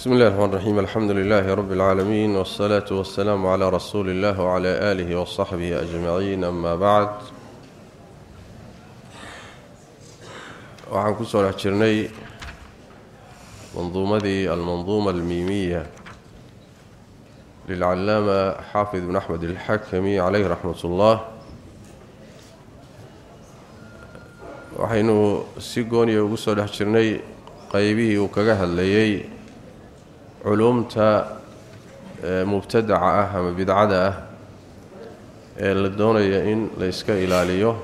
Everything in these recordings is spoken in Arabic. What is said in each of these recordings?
بسم الله الرحمن الرحيم الحمد لله رب العالمين والصلاة والسلام على رسول الله وعلى آله وصحبه أجمعين أما بعد وعن كسر أحجرني منظومة المنظومة الميمية للعلامة حافظ بن أحمد الحكمي عليه رحمة الله وحينه سيقوني وكسر أحجرني قيبه وكغهل الليي culuumta mubtadaca ah ama bidcada ah ee la doonaya in la iska ilaaliyo.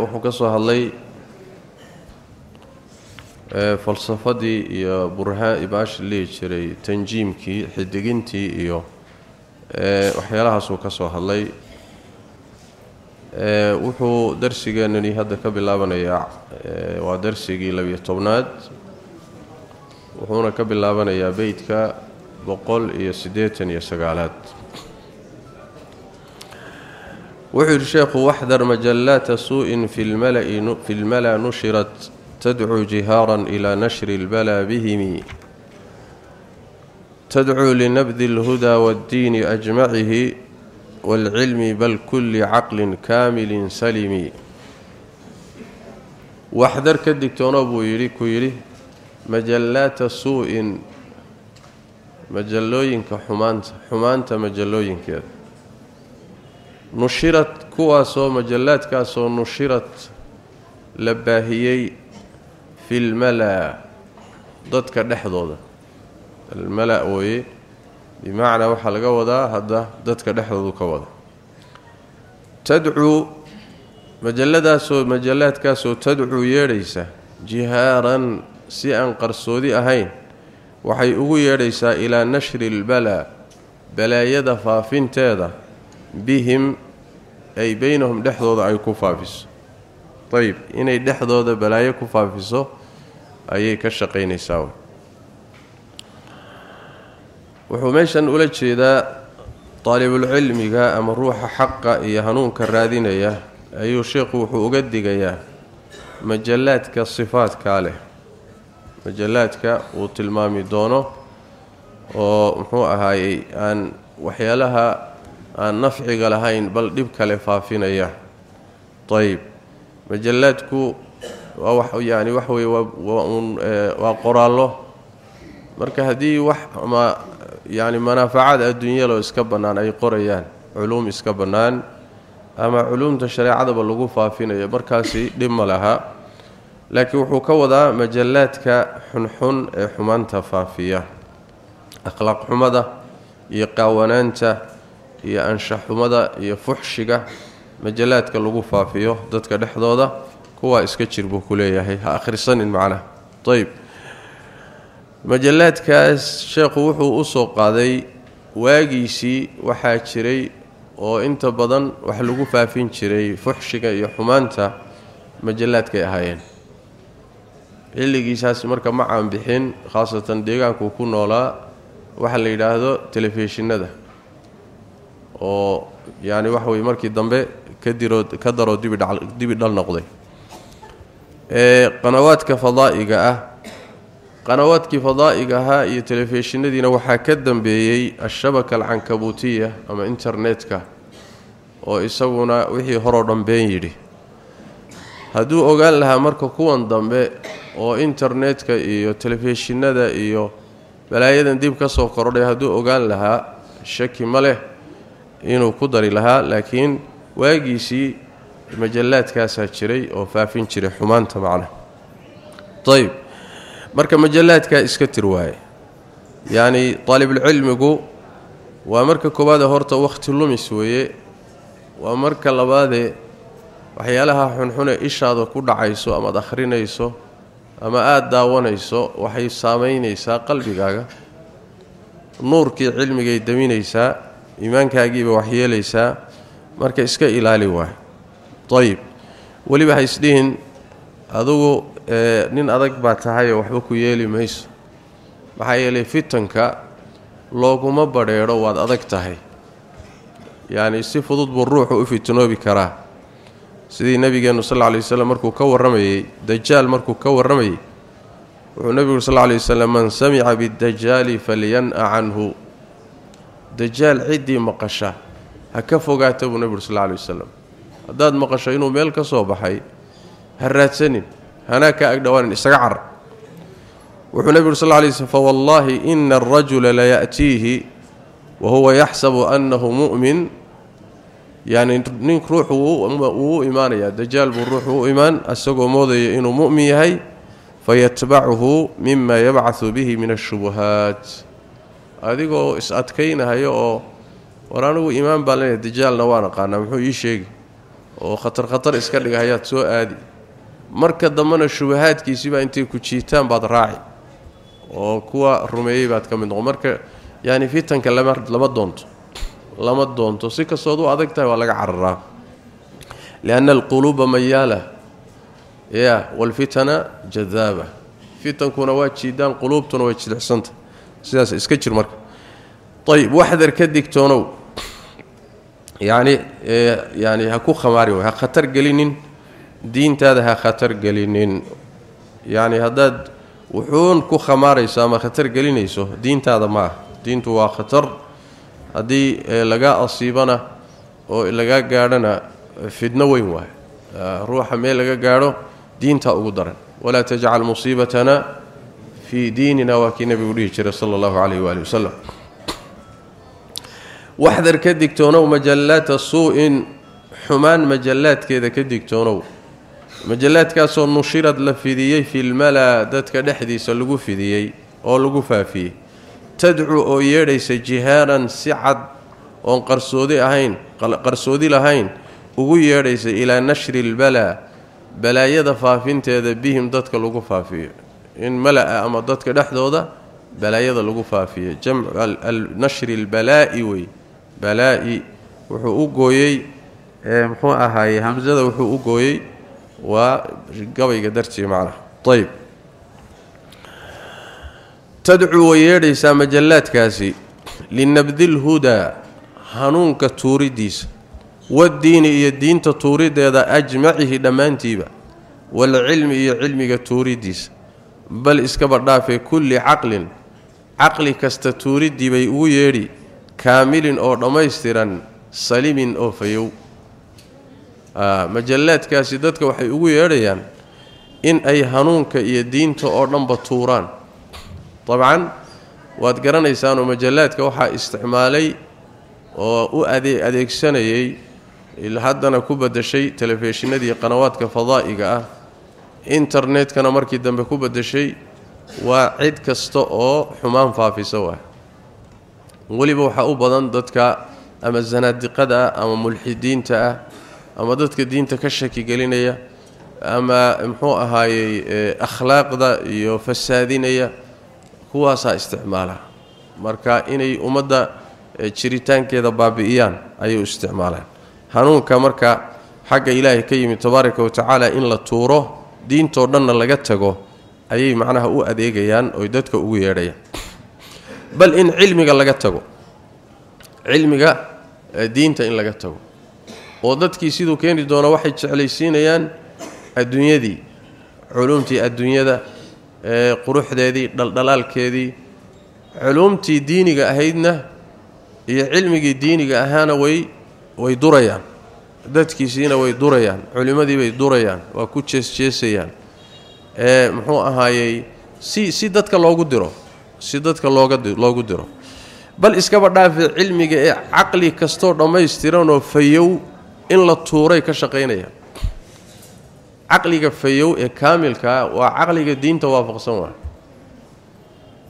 Wuxuu ka soo hadlay falsafadii iyo burhaan ibaashi lihi jiray tanjiimkii xidigintii iyo waxyaalahaasuu ka soo hadlay. Wuxuu darsigeenani hadda ka bilaabanayaa waa darsigii labiyo tobnaad وحونا كبل لابن يا بيتك بقول يا سديت يا سقالات وحي الشيخ واحذر مجلات سوء في الملأ في الملأ نشرت تدعو جهارا إلى نشر البلا بهم تدعو لنبذ الهدى والدين اجمعه والعلم بل كل عقل كامل سليم واحذر كدكتور ابو يري كيري مجلات سوء. مجلوين مجلوينك حمانت حمانت مجلوينك نشرت كواسو مجلات كاسو نشرت لباهيي في الملا. ضدك دخدودا الملا وي. بمعنى وحلقه ودا هذا ضدك دخدودو كودا تدعو مجلدا مجلات كاسو تدعو ييريسه جهارا si aan qarsoodi ahayn waxay ugu yeedhaysaa ilaa nashri lbalaa balaayada faafinteeda bihim ay beynahum dhexdooda ay ku faafiso ayib inay dhexdooda balaayo ku faafiso ayay ka shaqaynaysaa wuxuu meeshan ula jeedaa daalibulcilmiga ama ruuxa xaqa iyo hanuunka raadinaya ayuu sheekhu wuxuu uga digayaa majallaadka sifaadkaa leh majallaadka uu tilmaami doono oo muxuu ahaayey aan waxyaalaha aan nafciga lahayn bal dhib kale faafinaya. Ayib majallaadku yani wax weye waa qoraallo. Marka haddii wax ama yani manaafacaad adduunyaloo iska bannaan ay qorayaan culuum iska bannaan ama culuumta shareecadaba lagu faafinayo markaasi dhib ma laha laakiin wuxuu ka wadaa majallaadka xunxun ee xumaanta faafiya akhlaaq xumada iyo qaawanaanta iyo anshaxumada iyo fuxshiga majallaadka lagu faafiyo dadka dhexdooda kuwaa iska jir buu ku leeyahay ha akhrisanin macnaha ayb majallaadkaas sheekhu wuxuu u soo qaaday waagiisii waxaa jiray oo inta badan wax lagu faafin jiray fuxshiga iyo xumaanta majallaadkay ahaayeen xilligiisaas marka ma caanbixin khaasatan deegaankuu ku noolaa waxa la yidhaahdo telefishinada oo yani waxa weye markii dambe kadiroo ka daroo dibi dhal noqday qanawaadka fadaa'iga ah qanawaadkii fadaa'iga ahaa iyo telefishinadiina waxaa ka dambeeyey ashabaka alcankabuutiya ama internetka oo isaguna wixii horoo dhan been yidhi hadduu ogaan lahaa marka kuwan dambe oo internetka iyo telefishinada iyo balaayadan dib ka soo kordhay hadduu ogaan lahaa shaki ma leh inuu ku dari lahaa laakiin waagiisii majallaadkaasaa jiray oo faafin jiray xumaanta macna ayb marka majallaadkaa iska tir waaye yacni daalibulcilmigu waa marka koowaade horta wakhti lumis weeye waa marka labaadee waxyaalaha xunxune ishaada ku dhacayso amaad akhrinayso ama aada daawanayso waxay saamaynaysaa qalbigaaga. Nuurkii cilmigay daminaysaa iimaankaagiiba waxyeelaysaa marka iska ilaali waay. Ayib weliba ha isdhihin adugu nin adag baa tahayoo waxba ku yeeli mayso. Maxaa yeelay fitanka looguma badheedho waad adag tahay. Yacni si fudud buu ruuxu u fitnoobi karaa sidii nebigeennu sal lla alay waslam markuu ka warramayey dajaal markuu ka warramayey wuxuu nebigu sal lla lay wasalam man samica bidajaali falyan'a canhu dajaal ciddii maqasha ha ka fogaata buu nebigu sal lla lay wasalam haddaad maqasho inuu meel ka soo baxay ha raadsanin hanaa ka agdhawaanin isaga car wuxuu nebigu uri sal lla lay slm fawallaahi ina alrajula laya'tiihi wa huwa yaxsabu annahu mu'min imaanayaa dajaal buu ruuxu u imaan isagoo moodaya inuu mu'min yahay fayatbacuhu mima yabcahu bihi min ashubuhaat adigoo is adkaynahayo oo war anigu iimaan baan leeyahay dajaalna waan aqaanaa muxuu ii sheegi oo khatar khatar iska dhiga hayaad soo aadi marka dambena shubahaadkiisiibaa intay ku jiitaan baad raaci oo kuwa rumeeyey baad ka mid noqon marka yaani fitanka lama lama doonto u adag tahay waa laga cararaa lianna alquluuba mayaala ya walfitana jadaaba fitankuna waa jiidaan quluubtuna way jilicsanta sidaas iska jir marka ayib waxdar ka digtoonow yacni yani ha ku khamaarin ha khatar gelinin diintaada ha khatar gelinin yacni haddaad wuxuun ku khamaarayso ama khatar gelinayso diintaada ma ah diintu waa khatar haddii lagaa asiibana oo lagaa gaadhana fidno weyn waay ruuxa meel laga gaadho diintaa ugu daran walaa tajcal musiibatana fii diinina waa kii nebigu dhihi jiray sala allahu calayh waali wasalam waxdar ka digtoonow majallaata suu-in xumaan majallaadkeeda ka digtoonow majallaadkaasoo nushirad la fidiyey filmalaa dadka dhexdiisa lagu fidiyey oo lagu faafiyey tadcu oo yeedhaysa jihaaran si cad oon qarsoodi ahayn qarsoodi lahayn ugu yeedhaysa ilaa nashri lbalaa balaayada faafinteeda bihim dadka lagu faafiyo in mala-a ama dadka dhexdooda balaayada lagu faafiyo jamcu nashri lbalaa'i wey balaa-i wuxuu u gooyey muxuu ahaaye hamsada wuxuu u gooyey waa gabayga dartii macnaha ayb تدعو ويريسا مجلاتكاسي لنبذ الهدى. هنونك توريديس والدين إيا الدين تتوريد أجمعه دمان تيبا. والعلم إيا علمك توريديس بل إسكبرنا في كل عقل. عقل كستتوريد بي أويري كامل أو رميسترا سليم أو فيو. آه، مجلات كاسي دادك وحي أويريان إن أي هنونك إيا الدين تأرنب توران. Dabcan waad garanaysaanoo majallaadka waxaa isticmaalay oo u ade adeegsanayay haddana ku badashay telefishinadii qanawaadka fadaa'iga ah internetkana markii dambe ku badashay waa cid kasta oo xumaan faafisa waa weliba waxaa u badan dadka ama zanaadiqada ah ama mulxidiinta ah ama dadka diinta ka shaki gelinaya ama muxuu ahaayey akhlaaqda iyo fasaadinaya kuwaasaa isticmaala marka inay ummadda jiritaankeeda baabi'iyaan ayay u isticmaalaan hanuunka marka xagga ilaahay ka yimid tabaaraka wa tacaala in la tuuro diintoo dhanna laga tago ayay macnaha u adeegayaan oy dadka ugu yeedhayaan bal in cilmiga laga tago cilmiga diinta in laga tago oo dadkii siduu keeni doono waxay jeclaysiinayaan adduunyadii culuumtii adduunyada quruxdeedii dhaldhalaalkeedii culuumtii diiniga ahaydna iyo cilmigii diiniga ahaana way way durayaan dadkiisiina way durayaan culimmadii bay durayaan waa ku jeesjeesayaan ee muxuu ahaayey si si dadka loogu diro si dadka looga loogu diro bal iskaba dhaafe cilmiga ee caqli kastoo dhammaystiranoo fayow in la tuuray ka shaqaynayaan caqliga fayow ee kaamilkaa waa caqliga diinta waafaqsan waa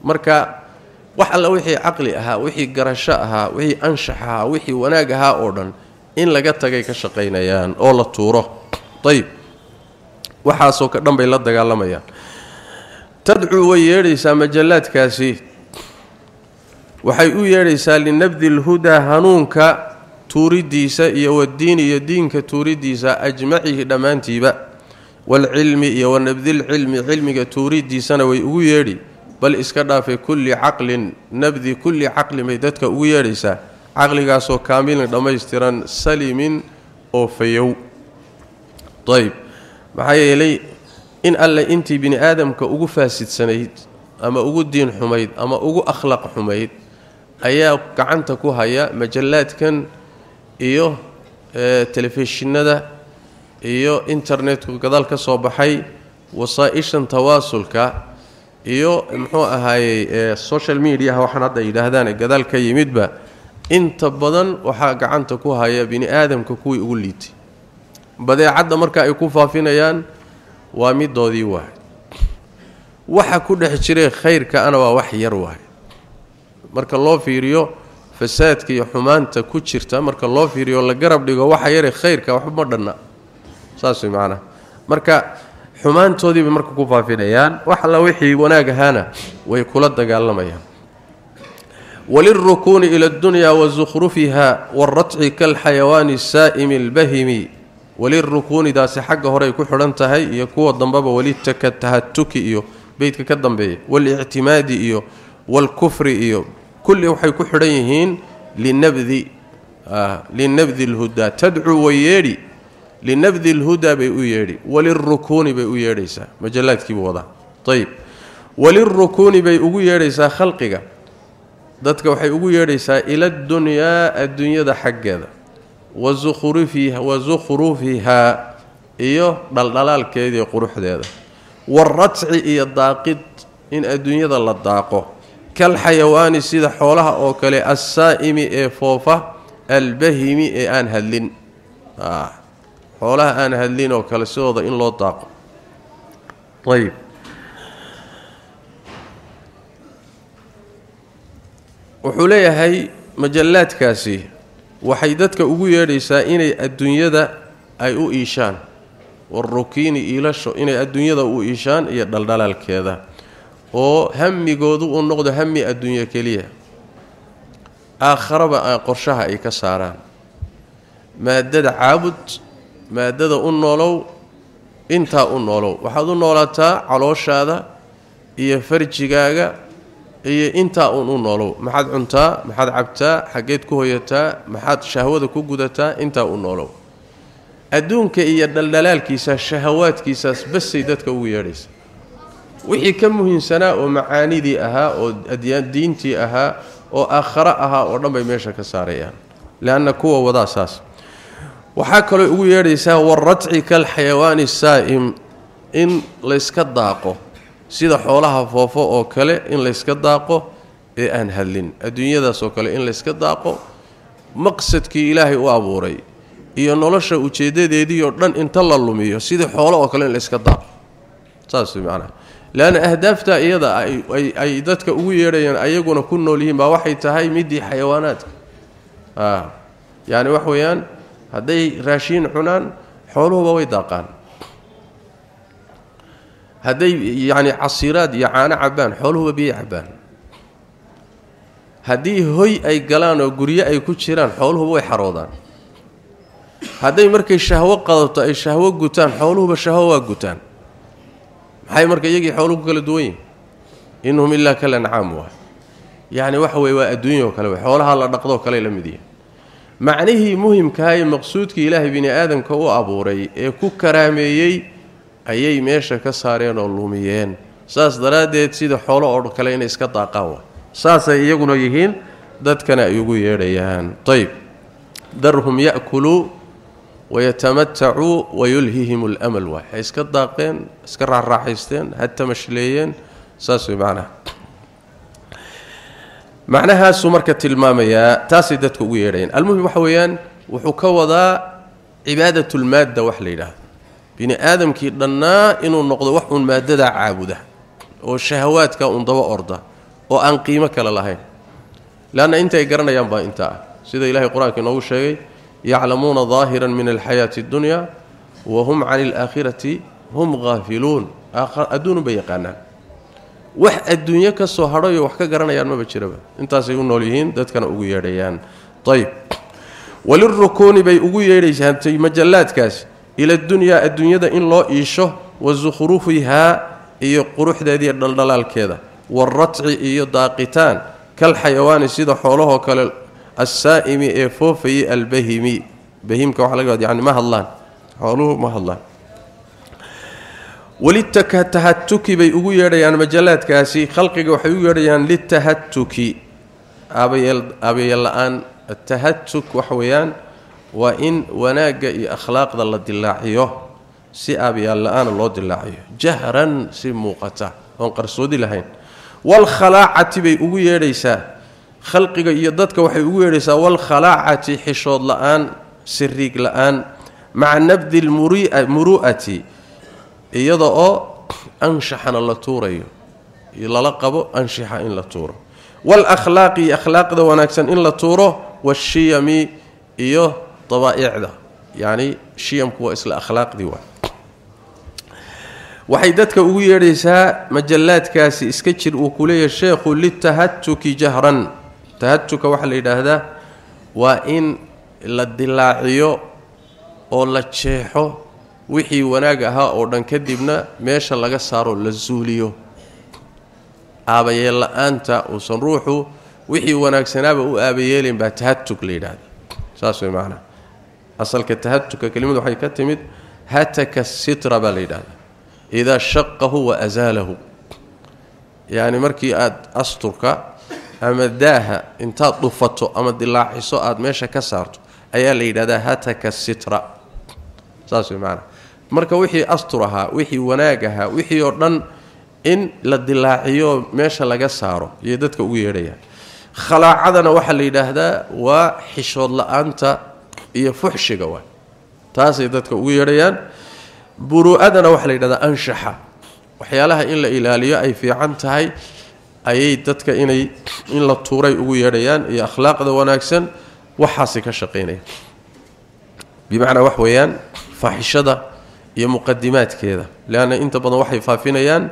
marka wax alla wixii caqli ahaa wixii garasho ahaa wixii anshax ahaa wixii wanaag ahaa oo dhan in laga tagay ka shaqaynayaan oo la tuuro ayib waxaasoo ka dhan bay la dagaalamayaan tadcuu way yeedhaysaa majallaadkaasi waxay u yeedhaysaa linabdi lhudaa hanuunka tuuridiisa iyo wadiin iyo diinka tuuridiisa ajmacihi dhammaantiiba waalcilmi iyo wanabdilcilmi cilmiga tuuridiisana way ugu yeedhi bal iska dhaafay kulli caqlin nabdi kulli caqlin bay dadka ugu yeedhaysaa caqligaasoo kaamilin dhammaystiran salimin oo fayow ayb maxaa yeelay in alle intii bini aadamka ugu faasidsanayd ama ugu diin xumayd ama ugu akhlaaq xumayd ayaa gacanta ku haya majallaadkan iyo telefishinada iyo internetku gadaal ka soo baxay wasaa-ishan tawaasulka iyo muxuu ahaayey social mediaha waxaan hadda yidhaahdaan gadaal ka yimidba inta badan waxaa gacanta ku haya bini aadamka kuwii ugu liitay badeecadda marka ay ku faafinayaan waa midoodii waay waxa ku dhex jiray khayrka ana waa wax yar waay marka loo fiiriyo fasaadka iyo xumaanta ku jirta marka loo fiiriyo la garab dhigo waxa yare khayrka waxba ma saasi maana marka xumaantoodi marka ku faafinayaan. Wax la wixii wanaag ahana way kula dagaalamayaan. وللركون إلى الدنيا وزخرفها والرتع كالحيوان السائم البهيم وللركون اذا سحق هري كخرنته هي كو دنبه ولي تهتكي توكيو بيتك كدنبه والاعتماد يو والكفر يو كل وحي كخرنيهن لنبذ آه لنبذ الهدى تدعو وييري linabdi اlhudaa bay u yeedhi walilrukuuni bay u yeedhaysaa majallaadkiibuu wadaa ayb walilrukuuni bay ugu yeedhaysaa khalqiga dadka waxay ugu yeedhaysaa ila ddunyaa adduunyada xaggeeda wa sukhrufihaa iyo dhaldhalaalkeediiyo quruxdeeda waaratci iyo daaqid in adduunyada la daaqo kal xayawaani sida xoolaha oo kale assaa'imi ee foofa albahimi ee aan hadlin xoolaha aan hadlin oo kale sidooda in loo daaqo ayb wuxuu leeyahay majallaadkaasi waxay dadka ugu yeedhaysaa inay adduunyada ay u iishaan warukiini iilasho inay adduunyada u iishaan iyo dhaldhalaalkeeda oo hamigoodu uu noqdo hami adduunyo keliya aakharaba qorshaha ay ka saaraan maadada caabud maadada u noolow intaa u noolow waxaad u noolaataa calooshaada iyo farjigaaga iyo intaa uun u noolow maxaad cuntaa maxaad cabtaa xaggeed ku hoyataa maxaad shahwada ku gudataa intaa u noolow adduunka iyo dhaldhalaalkiisa shahawaadkiisaas basay dadka ugu yeedhaysa wixii ka muhiimsanaa oo macaanidii ahaa oo diintii ahaa oo aakhare ahaa oo dhan bay meesha ka saarayaan leanna kuwa wadaa saas waxaa kaloo ugu yeedhaysaa waratci kalxayawaani saa'im in layska daaqo sida xoolaha foofo oo kale in layska daaqo ee aan hadlin adduunyadaasoo kale in layska daaqo maqsadkii ilaahay u abuuray iyo nolosha ujeeddadeedii oo dhan inta la lumiyo sidii xoolo oo kale in layska daaqo saas macnaha leanna ahdaafta iyada ay dadka ugu yeedhayaan ayaguna ku nool yihiin baa waxay tahay midii xayawaanaadka yacni wax weeyaan cabbaan xooluhuba biyay cabbaan haddii hoy ay galaan oo guryo ay ku jiraan xooluhuba way xaroodaan hadday markay shahwo qadato ay shahwo gutaan xooluhuba shahwo waa gutaan maxay marka iyagii xooluhu ku kala duwan yihin inhum ilaa kal ancaam waa yacni waxa weye waa adduunya oo kale w xoolaha la dhaqdoo kale la mid yihin macnihii muhimkaha ee maqsuudkii ilaahay bini aadamka u abuuray ee ku karaameeyey ayay meesha ka saareen oo lumiyeen saas daraaddeed sida xoolo oo kale inay iska daaqaan waa saasay iyaguna yihiin dadkana ay ugu yeedhayaan ayb darhum ya'kuluu wayatamatacuu wayulhihim alamal waay hay iska daaqeen iska raaxraaxaysteen ha tamashleeyeen saas way macnaha macnahaasuu marka tilmaamayaa taasay dadka ugu yeedhayaan almuhim waxa weeyaan wuxuu ka wadaa cibaadatulmaadda wax la yidhaahdo bini aadamkii dhannaa inuu noqdo wax uun maaddadaa caabuda oo shahawaadka uun daba orda oo aan qiimo kale lahayn leanna intay garanayaan baa intaa ah sida ilahay qur-aanka inoogu sheegay yaclamuuna daahiran min alxayaati addunya wa hum cani alaakhirati hum haafiluun adduunun bay yaqaanaan wax adduunyo ka soo hadhayo wax ka garanayaan maba jiraba intaasay u nool yihiin dadkana ugu yeedhayaan ayb walirukuuni bay ugu yeedhaysaan majallaadkaasi ila dunyaa adduunyada in loo iisho wa sukhrufihaa iyo quruxdeediiyo dhaldhalaalkeeda waaratci iyo daaqitaan kal xayawaani sida xoolahoo kale assaa'imi ee foofayay albahimi bahimka waxa laga yani ma hadlaan xooluhu ma hadlaan walitahatuki bay ugu yeedhayaan majallaadkaasi khalqiga waxay ugu yeedhayaan litahatuki aabayeel la-aan atahatuk waxa weeyaan waa in wanaagga iyo akhlaaqda la dilaaciyo si aabayaal la-aana loo dilaaciyo jahran si muuqata oon qarsoodi lahayn walkhalaacati bay ugu yeedhaysaa khalqiga iyo dadka waxay ugu yeedhaysaa walkhalaacati xishood la-aan siriig la-aan maca nabdi lmuru'ati iyada oo anshaxana la tuurayo lala qabo anshaxa in la tuuro waalakhlaaqi iyo akhlaaqda wanaagsan in la tuuro washiyami iyo dabaa'icda yacni shiyamku waa isla akhlaaqdii waa waxay dadka ugu yeedhaysaa majallaadkaasi iska jir uu ku leeyahay sheekhu litahatuki jahran tahatuka waxaa la yidhaahdaa waa in la dilaaciyo oo la jeexo wixii wanaag ahaa oo dhan kadibna meesha laga saaro la suuliyo aabayeel la-aanta uusan ruuxu wixii wanaagsanaaba u aabayeelin baa tahatug la yidhaahda saas way macnaa asalka tahatuka kelimadu waxay ka timid hataka sitra baa la shaqahu wa asaalahu yacni markii aada asturka ama daaha intaad dhufato ama dilaaciso aada meesha ka saarto ayaa la hataka sitra saas way macnaa marka wixii astur ahaa wixii wanaag ahaa wixii oo dhan in la dilaaciyo meesha laga saaro iyo dadka ugu yeedhayaan khalaacadana waxaa la yidhaahdaa waa xishood la-aanta iyo fuxshiga waa taasay dadka ugu yeedhayaan buruu'adana waxaa la yidhahdaa anshaxa waxyaalaha in la ilaaliyo ay fiican tahay ayay dadka inay in la tuuray ugu yeedhayaan iyo akhlaaqda wanaagsan waxaasay ka shaqaynayaan bimacnaa wax weeyaan faaxishada iyo muqadimaadkeeda leanna inta badan waxay faafinayaan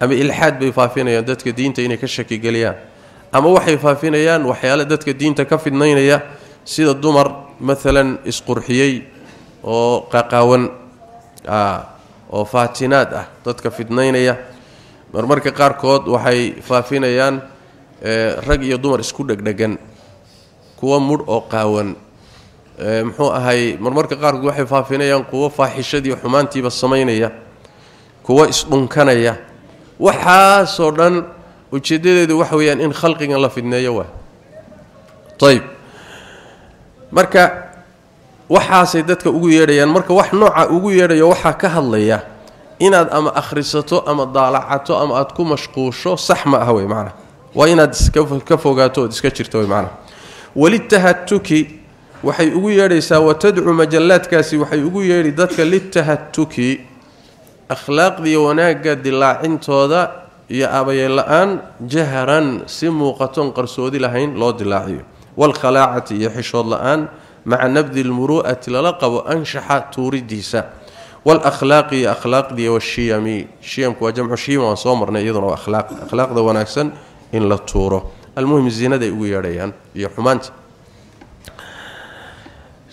ama ilxaad bay faafinayaan dadka diinta inay ka shakigeliyaan ama waxay faafinayaan waxyaale dadka diinta ka fidnaynaya sida dumar maalan isqurxiyey oo qaqaawan oo faatinaad ah dadka fidnaynaya marmarka qaarkood waxay faafinayaan rag iyo dumar isku dhegdhegan kuwa mudh oo qaawan muxuu ahay marmarka qaarkood waxay faafinayaan kuwo faaxishadii xumaantiiba samaynaya kuwo isdhunkanaya waxaasoo dhan ujeeddadeedu waxa weeyaan in khalqigan la fidneeyo waa ayb marka waxaasay dadka ugu yeedhayaan marka wax nooca ugu yeedhayo waxaa ka hadlaya inaad ama akhrisato ama daalacato ama aad ku mashquusho sax ma ah wey macnaa waa inaad iska fogaato ood iska jirto wey macnaa walitahatuki waxay ugu yeedhaysaa watadcu majallaadkaasi waxay ugu yeedhi dadka litahatuki akhlaaqdiiyo wanaagga dilaacintooda iyo aabayeel la-aan jahran si muuqatoon qarsoodi lahayn loo dilaaciyo waalkhalaacati iyo xishood la-aan maca nabdi lmuru'ati lala qabo anshaxa tuuridiisa waalakhlaaqi iyo akhlaaqdiiy washiyami shiyamku waa jamcu shiyam waan soo marnay iyaduna waa akhlaaq akhlaaqda wanaagsan in la tuuro almuhim zinaday ugu yeedhayaan iyo xumaanta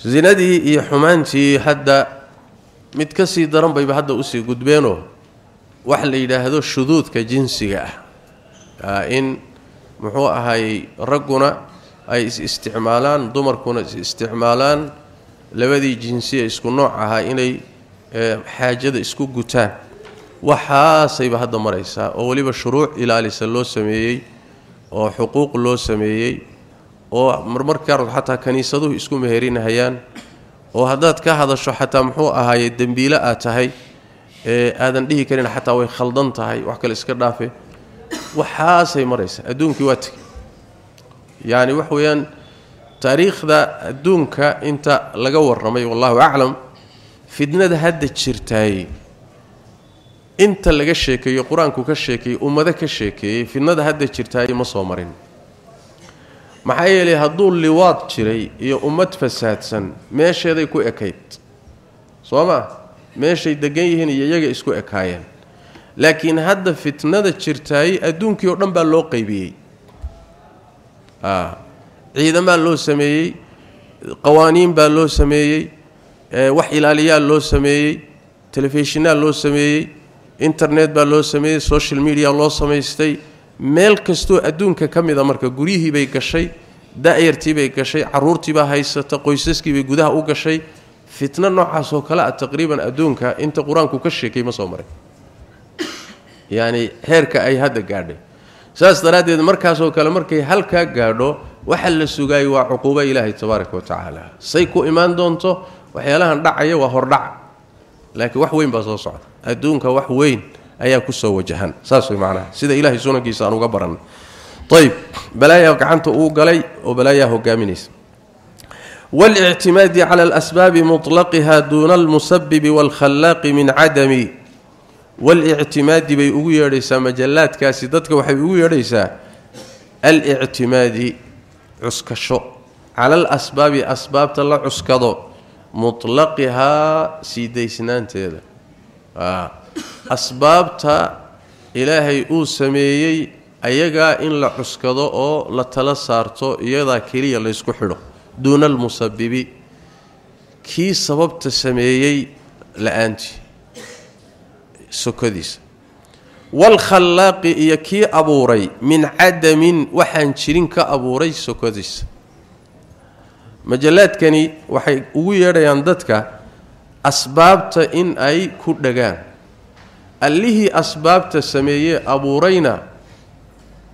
zinadii iyo xumaantii hadda mid ka sii daran bayba hadda usii gudbeenoo wax la yidhaahdo shuduudka jinsiga ah in muxuu ahay ragguna ay is isticmaalaan dumarkuna is isticmaalaan labadii jinsiya isku nooc ahaa inay xaajada isku gutaan waxaasayba hadda maraysaa oo weliba shuruuc ilaalisa loo sameeyey oo xuquuq loo sameeyey oo marmarka qaarkood xataa kiniisaduhu isku meherinahayaan oo haddaad ka hadasho xataa muxuu ahaaye dembiile aad tahay ee aadan dhihi karin xataa way khaldan tahay wax kale iska dhaafe waxaasay maraysaa adduunkii waa tegey yacni wax weeyaan taariikhda adduunka inta laga warramay wallahu aclam fidnada hadda jirtaay inta laga sheekeeyo qur-aanku ka sheekeeyey ummado ka sheekeeyey fidnada hadda jirtaay ma soo marin maxaa yeelay hadduu liwaad jiray iyo ummad fasaadsan meesheeday ku ekayd soo ma meeshay degan yihiin iyo iyaga isku ekaayeen laakiin hadda fitnada jirtaay adduunkii oo dhan baa loo qaybiyey ciidamaa loo sameeyey qawaaniin baa loo sameeyey wax ilaaliyaa loo sameeyey telefishinaa loo sameeyey internet baa loo sameeyey social media loo samaystay meel kastoo adduunka ka mida marka guryihiibay gashay da-yartiibay gashay caruurtiibaa haysata qoysaskiibay gudaha u gashay fitno noocaasoo kale ah taqriiban adduunka inta qur-aanku ka sheekay ma soo maray yacni heerka ay hadda gaadhay saas daraaddeed markaasoo kale markay halkaa gaadho waxa la sugaayay waa cuquubo ilaahay tabaaraka wa tacaala say ku imaan doonto waxyaalahan dhacaya waa hordhac laakiin wax weyn baa soo socda adduunka wax weyn ayaa kusoo wajahan saas way macnaha sida ilaahay sunankiisa aan uga barannay ayb balaayaa gacanta uu galay oo والاعتماد على الأسباب مطلقها دون المسبب والخلاق من عدم والاعتماد بي ugu yeedhaysaa majallaadkaasi dadka waxay ugu الاعتماد cuskasho cala alasbaabi asbaabta la cuskado mutlaqihaa sii daysnaanteeda asbaabta ilaahay uu sameeyey ayagaa in la cuskado oo la tala saarto iyadaa keliya laysku xidho duuna almusabibi kii sababta sameeyey la-aantii sokodiisa waalkhallaaqi iyo kii abuuray min cadamin waxaan jirin ka abuuray sokodiisa majallaadkani waxay ugu yeedhayaan dadka asbaabta in ay ku dhagaan allihii asbaabta sameeyee abuurayna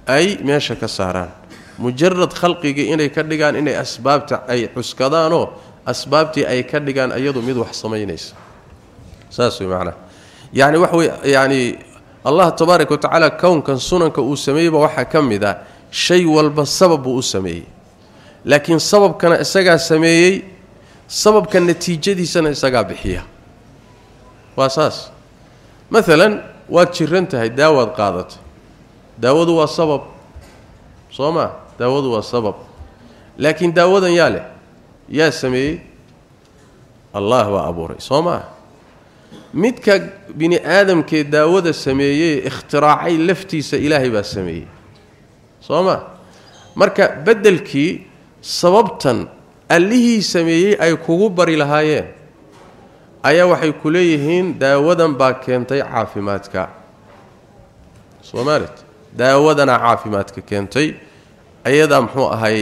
ay meesha ka saaraan mujarad khalqigii inay ka dhigaan inay asbaabta ay cuskadaanoo asbaabtii ay ka dhigaan iyadu mid wax samaynaysa saas way macnaha yacni wax wey yacni allah tabaaraka wa tacaala kownkan sunanka uu sameeyeyba waxaa ka mid ah shay walba sabab buu u sameeyey laakiin sababkana isagaa sameeyey sababka natiijadiisana isagaa bixiya waa saas مثلا واد شرنت هي داود قادت داود هو السبب. صوما داود هو السبب. لكن داود ياله يا سمي الله وأبوري. صوما ميد بني آدم كي داود السميه اختراعي لفتي لفتيس الهي بسميه صوما marka badalki sababtan allihi sameeyay ay kugu bari lahaayeen ayaa waxay ku leeyihiin daawadan baa keentay caafimaadka soomaalit daawadana caafimaadka keentay ayadaa muxuu ahay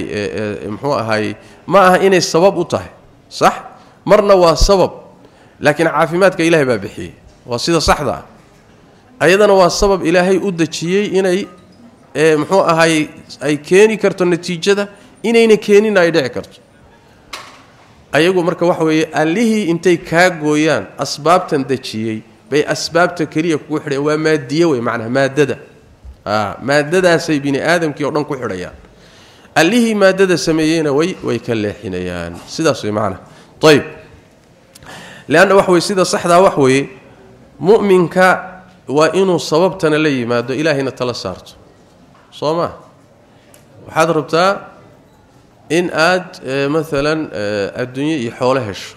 muxuu ahay ma aha inay sabab u tahay sax marna waa sabab laakiin caafimaadka ilaahay baa bixiyey waa sida saxda ah ayadana waa sabab ilaahay u dejiyey inay muxuu ahay ay keeni karto natiijada inayna keenina ay dhici karto ayagu marka waxa weeye allihii intay kaa gooyaan asbaabtan dejiyey bay asbaabta keliya kugu xidhayan waa maadiye wey macnaha maadada maadadaasay bini aadamkii o dhan ku xidhayaan allihii maadada sameeyeyna way way ka leexinayaan sidaas way macnaha ayb leanna wax weye sida saxdaa wax weeye mu'minka waa inuu sababtana la yimaado ilaahayna tala saarto soo maa waxaad rabtaa in aad maalan adduunye iyo xoolo hesho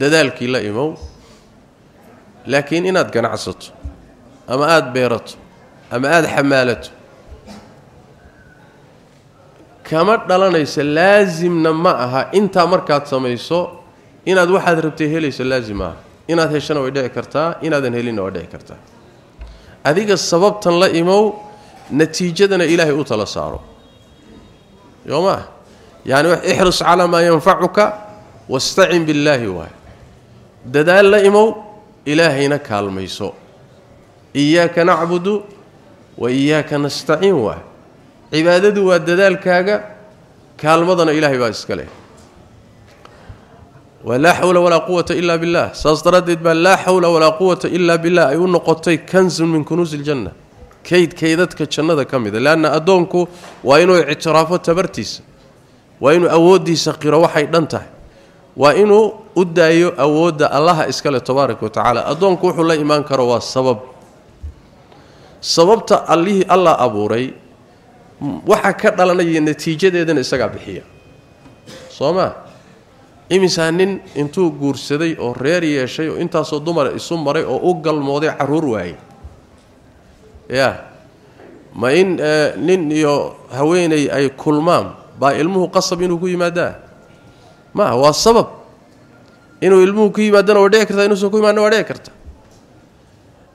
dadaalkii la imow laakiin inaad ganacsato ama aada beerato ama aada xamaalato kama dhalanaysa laasimna ma aha intaa markaad samayso inaad waxaad rabtay helayso laazim maaha inaad heshana way dhici kartaa inaadan helinna way dhici kartaa adiga sababtan la imow natiijadana ilaahay u tala saaro يوما يعني احرص على ما ينفعك واستعن بالله واه ددال لايمو الهنا كالميسو إياك نعبد وإياك نستعين واه عبادة وددالكاغا كالمدن إلهي با ولا حول ولا قوة إلا بالله. ساستردد بل لا حول ولا قوة إلا بالله. اي أن نقطتي كنز من كنوز الجنة. Waa inuu ictiraafo tabartiisa waa inuu awooddiisa qiro waxay dhan tahay waa inuu u daayo awoodda allaha iskale tabaaraka wa tacaala addoonku wuxuu la imaan karo waa sabab sababta allihii allah abuuray waxa ka dhalanaya natiijadeedana isagaa bixiya soo maa imisaa nin intuu guursaday oo reer yeeshay oo intaasoo dumar isu maray oo u galmooday carruur waayey ya ma in nin iyo haweeney ay kulmaan baa ilmuhu qasab inuu ku yimaadaa maaha waa sabab inuu ilmuhu ku yimaadana waa dhici kartaa inuusan ku yimaadna waa dhici karta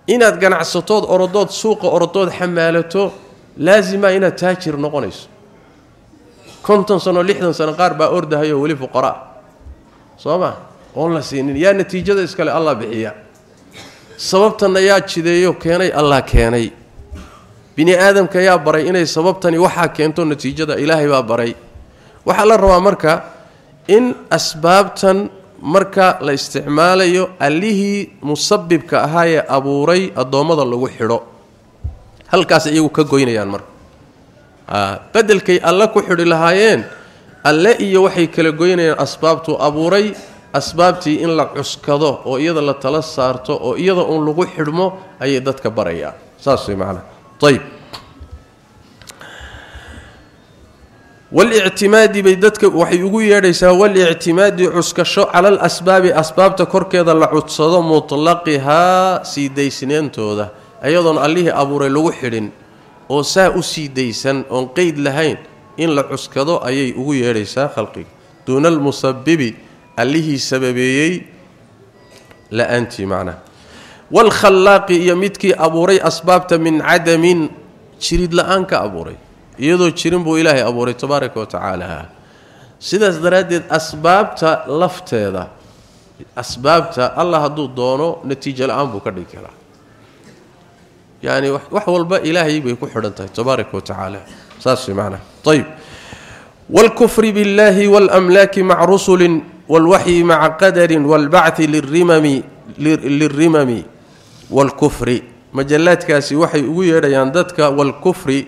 inaad ganacsatood orodood suuqa orodood xamaalato laasimaa inaad taajir noqonayso konton sano lixdan sano qaar baa ordahayoo weli fuqaraa soo ma oon la siinin yaa natiijada iskale allah bixiya sababtanna yaa jideeyo keenay allah keenay bini aadamka yaa baray inay sababtani waxaa keento natiijada ilaahay baa baray waxaa la rabaa marka in asbaabtan marka la isticmaalayo allihii musabibka ahaa ee abuuray addoommada lagu xidho halkaas iyagu ka goynayaan marka bedelkay alle ku xidhi lahaayeen alle iyo waxay kala goynayaan asbaabtuu abuuray asbaabtii in la cuskado oo iyada la tala saarto oo iyada uun lagu xidhmo ayay dadka barayaan saas way macnaa طيب. والاعتماد بيدتك وحي يغو ييريسا والاعتماد عسكشو على الأسباب اسبابته كركده لعودسدو مطلقها سيديسنتودا ايدون عليه ابو ري لو خيرين أو سا اسيديسن اون قيد لهين إن لعسكدو أي يغو ييريسا خلقي. دون المسبب عليه سببيه لا انت معناه والخلاق يمدكي أبوري اسبابته من عدم جريد لأنك أبوري. يدو جيرين بو إلهي أبوري تبارك وتعالى. سداس دراديد اسبابته لفتهدا اسبابته الله حدو دونو نتيجة الآن بو كدغيلا يعني وح ولبا إلهي بي كخدنت تبارك وتعالى. ساسي معنا. طيب. والكفر بالله والأملاك مع رسل والوحي مع قدر والبعث للرمم للرمم wاlkufri majallaadkaasi waxay ugu yeedhayaan dadka wاlkufri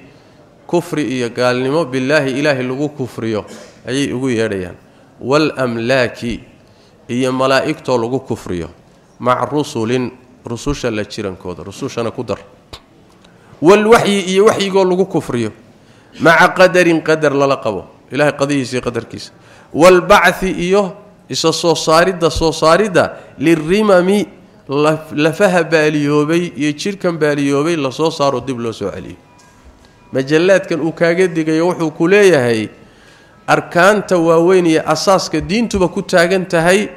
kufri iyo gaalnimo billaahi ilaahay lagu kufriyo ayay ugu yeedhayaan waalamlaaki iyo malaa'igtoo lagu kufriyo maca rusulin rususha la jirankooda rusushana ku dar walwaxyi iyo waxyigoo lagu kufriyo maca qadarin qadar lala qabo ilahay qadihiisa iyo qadarkiisa waalbacthi iyo isa soo saaridda soo saaridda lirimami lafaha baaliyoobay iyo jidhkan baaliyoobay lasoo saaro dib loo soo celiyo majallaadkan uu kaaga digayo wuxuu ku leeyahay arkaanta waaweyn iyo asaaska diintuba ku taagan tahay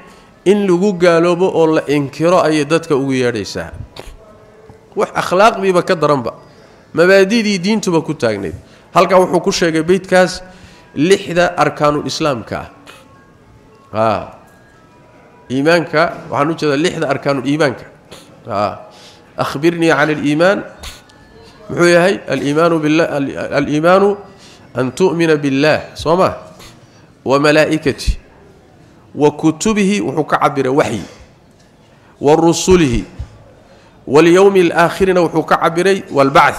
in lagu gaaloobo oo la inkiro ayay dadka ugu yeedhaysaa wax akhlaaqdiiba ka daranba mabaadidii diintuba ku taagnayd halkan wuxuu ku sheegay beydkaas lixda arkaanulislaamka ah إيمانك وحنو جدا لحظة أركان الإيمانك. آه. أخبرني عن الإيمان. محوية هاي الإيمان, بالله الإيمان أن تؤمن بالله. صمع وملائكته. وكتبه وحك عبر وحي. والرسله. واليوم الآخر وحك عبر والبعث.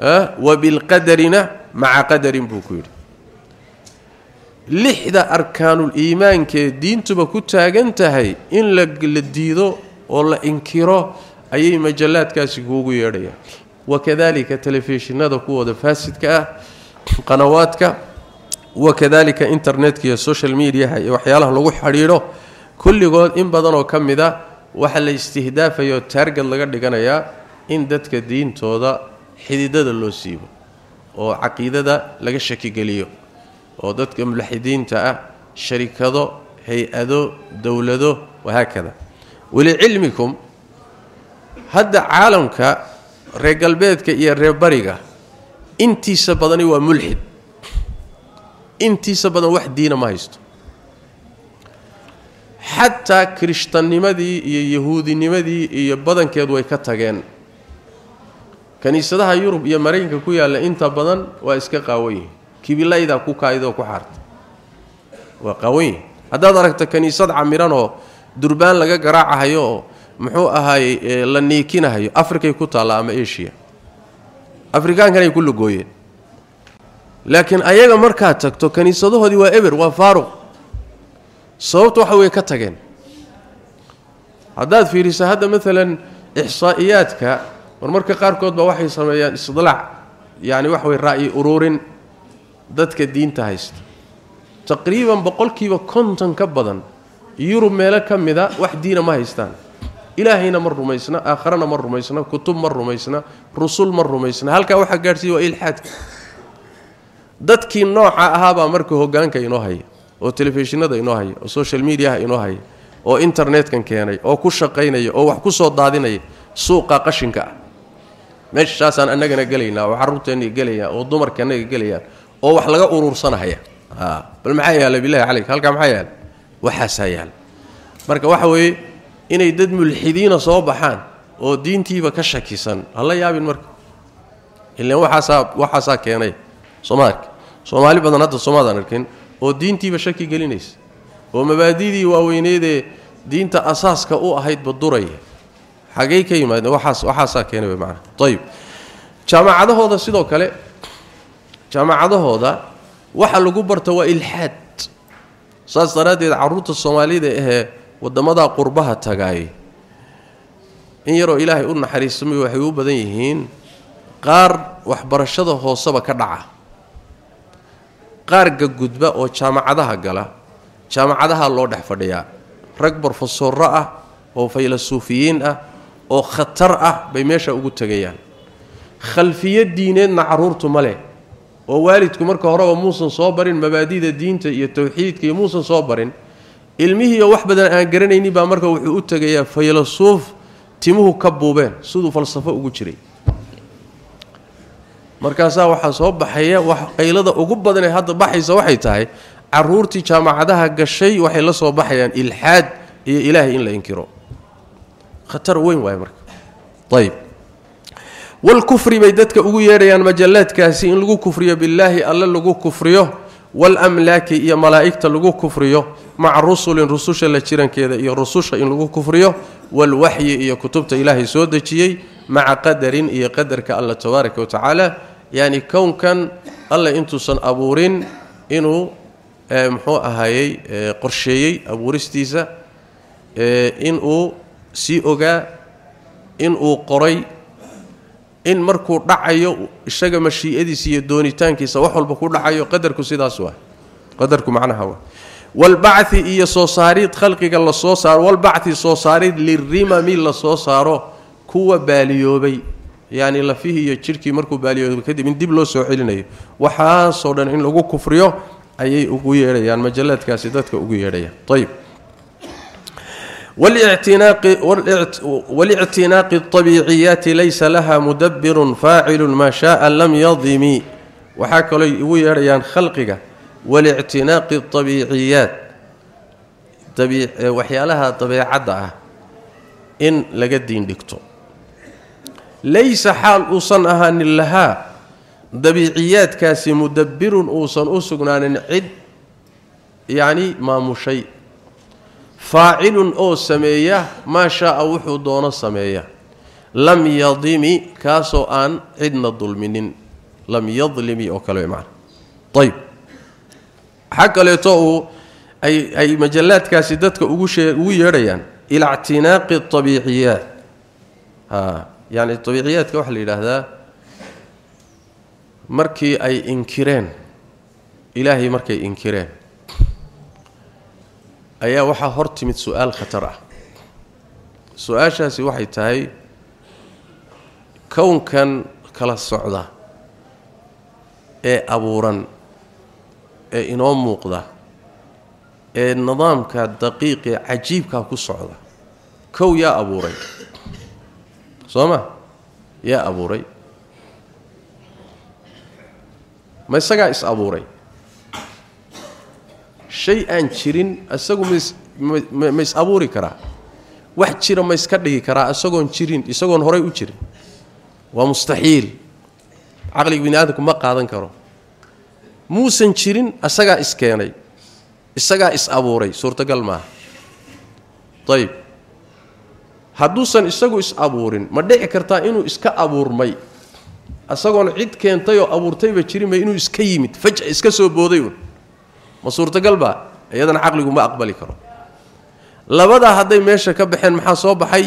آه. وبالقدرنا مع قدر بكوري lixda arkaanuliimaankee diintuba ku taagan tahay in la diido oo la inkiro ayay majallaadkaasi kuugu yeedhayaan wakadalika telefishinada kuwooda faasidka ah qanawaadka wakadalika internetka iyo social mediaha iyo waxyaalaha lagu xidhiidho kulligood in badanoo ka mid a waxa la istihdaafayo taargad laga dhiganayaa in dadka diintooda xididada loo siibo oo caqiidada laga shakigeliyo oo dadka mulaxidiinta ah sharikado hay-ado dowlado wahaakada walicilmikum hadda caalamka reer galbeedka iyo reer bariga intiisa badani waa mulxid intiisa badan wax diina ma haysto xataa kirishtannimadii iyo yahuudinimadii iyo badankeed way ka tageen kiniisadaha yurub iyo maraykanka ku yaalla inta badan waa iska qaawan yihin kibilaydaa ku kaayidoo ku xaarta waa qaawan yihin haddaad aragto kiniisad camiranoo durbaan laga garaacahayo oo muxuu ahaayey la niikinahayo afrikay ku taalla ama eshiya afrikaankanay ku lugooyeen laakiin ayaga markaad tagto kiniisadahoodii waa eber waa faaruq sababta waxa weye ka tageen haddaad fiiriso hadda maalan ixsaa'iyaadka marmarka qaarkood baa waxay sameeyaan isdilaac yacni waxa weye ra'yi ururin dadka diinta haysta taqriiban boqolkiiba konton ka badan yurub meelo ka mida wax diina ma haystaan ilaahayna ma rumaysna aakharana ma rumaysna kutub ma rumaysna rusul ma rumaysna halkaa waxaa gaadhsiiya waa ilxaadka dadkii nooca ahaabaa marka hogaanka inoo haya oo telefishinada inoo haya oo social mediaha inoo haya oo internetkan keenay oo ku shaqaynaya oo wax ku soo daadinaya suuqa qashinka ah meeshaasaan annagana gelaynaa oo carruurteenna gelayaan oo dumarka annaga gelayaan oo wax laga uruursanahaya bal maxaa yaala bilahi caleyk halkaa maxaa yaala waxaasaa yaala marka waxa weeye inay dad mulxidiina soo baxaan oo diintiiba ka shakisan hala yaabin marka ilaan waxaasaa waxaasaa keenay sooma arki soomaali badan hadda soomaadan arkin oo diintiiba shaki gelinaysa oo mabaadidii waaweyneedee diinta asaaska u ahaydba duraya xagey ka yimaadeen waxaas waxaasaa keenay way macana ayib jaamacadahooda sidoo kale jaamacadahooda waxa lagu barta waa ilxaad saas daraaddeed carruurta soomaalida ahee waddamada qurbaha tagaay in yaroo ilaahay u naxariistamay waxay u badan yihiin qaar waxbarashada hooseba ka dhaca qaar gagudba oo jaamacadaha gala jaamacadaha loo dhex fadhiyaa rag brofesorro ah oo faylasuufiyiin ah oo khatar ah bay meesha ugu tegayaan khalfiyo diineedna carruurtu ma leh oo waalidku marka horeba muusan soo barin mabaadida diinta iyo tawxiidka iyo muusan soo barin ilmihiiyo wax badan aan garanaynin baa marka wuxuu u tegayaa faylasuuf timuhu ka buubeen siduu falsafo ugu jiray markaasaa waxaa soo baxaya wax qaylada ugu badan ee hadda baxaysa waxay tahay caruurtii jaamacadaha gashay waxay la soo baxayaan ilxaad iyo ilaahay in la inkiro khatar weyn waay marka ayb والكفر والكفري بي يا ريان مجلات كاسي ان لوو كفريو بالله الله لوو كفريو والاملاك يا ملائكه لوو كفريو مع الرسل إن رسوشا لا جيرانكيده يا رسوشا ان لوو كفريو والوحي يا كتبته الله سو دجيي مع قدر يا قدرك الله تبارك وتعالى يعني كون كان الله انتو سن ابورين انو محو اهايي قرشيهي ابورستيسا ان أو سي اوغا إنو قري in markuu dhacayo isaga mashii'adiisa iyo doonitaankiisa wax walba ku dhacayo qadarku sidaas waa qadarku macnaha waa walbacthi iyo soo saarid khalqiga la soo saaro walbacthi soo saarid lirimami la soo saaro kuwa baaliyoobay yacni lafihii iyo jidhkii markuu baaliyoobay kadib in dib loo soo celinayo waxaasoo dhan in lagu kufriyo ayay ugu yeedhayaan majallaadkaasi dadka ugu yeedhayaan ayib والاعتناق والاعتناق الطبيعيات ليس لها مدبر فاعل ما شاء لم يظلم وحكى لي ويريان خلقك والاعتناق الطبيعيات طبيعي وحيالها طبيعتها ان لقد دين دكتور ليس حال اوصنها ان لها طبيعيات كاسي مدبر اوصن اسغنان عد يعني ما مشي فاعل أو سمية ما شاء أو وحو سمية. لم يظلم كاسو آن عندنا الظلمين لم يظلم أو كلمة معنى طيب. حق لتو أي أي مجلات كاسدتك ددك اوو شيغو إلى اعتناق الطبيعيات. ها. يعني الطبيعيات كوخ لي لهدا markii ay inkireen ilaahi markay inkireen ayaa waxaa hor timid su-aal khatar ah su-aashaasi waxay tahay kownkan kala socda ee abuuran ee inoo muuqda ee nidaamka daqiiqee cajiibkaa ku socda kow yaa abuuray soo ma yaa abuuray ma isagaa is abuuray shay aan jirin isagu mas ma is abuuri karaa. Wax jira ma iska dhigi karaa isagoon jirin isagoon horay u jirin. Waa mustaxiil. Caqliga bini aadamku ma qaadan karo. Muusan jirin isagaa iskeenay isagaa is abuuray. Suurtagal maaha. Ayib hadduusan isagu is abuurin ma dhici kartaa inuu iska abuurmay. Isagoon cid keentay oo abuurtayba jirinba inuu iska yimid. Faj'a iska soo booday un ma suurtagal baa iyadana caqligu ma aqbali karo labadaa hadday meesha ka baxeen maxaa soo baxay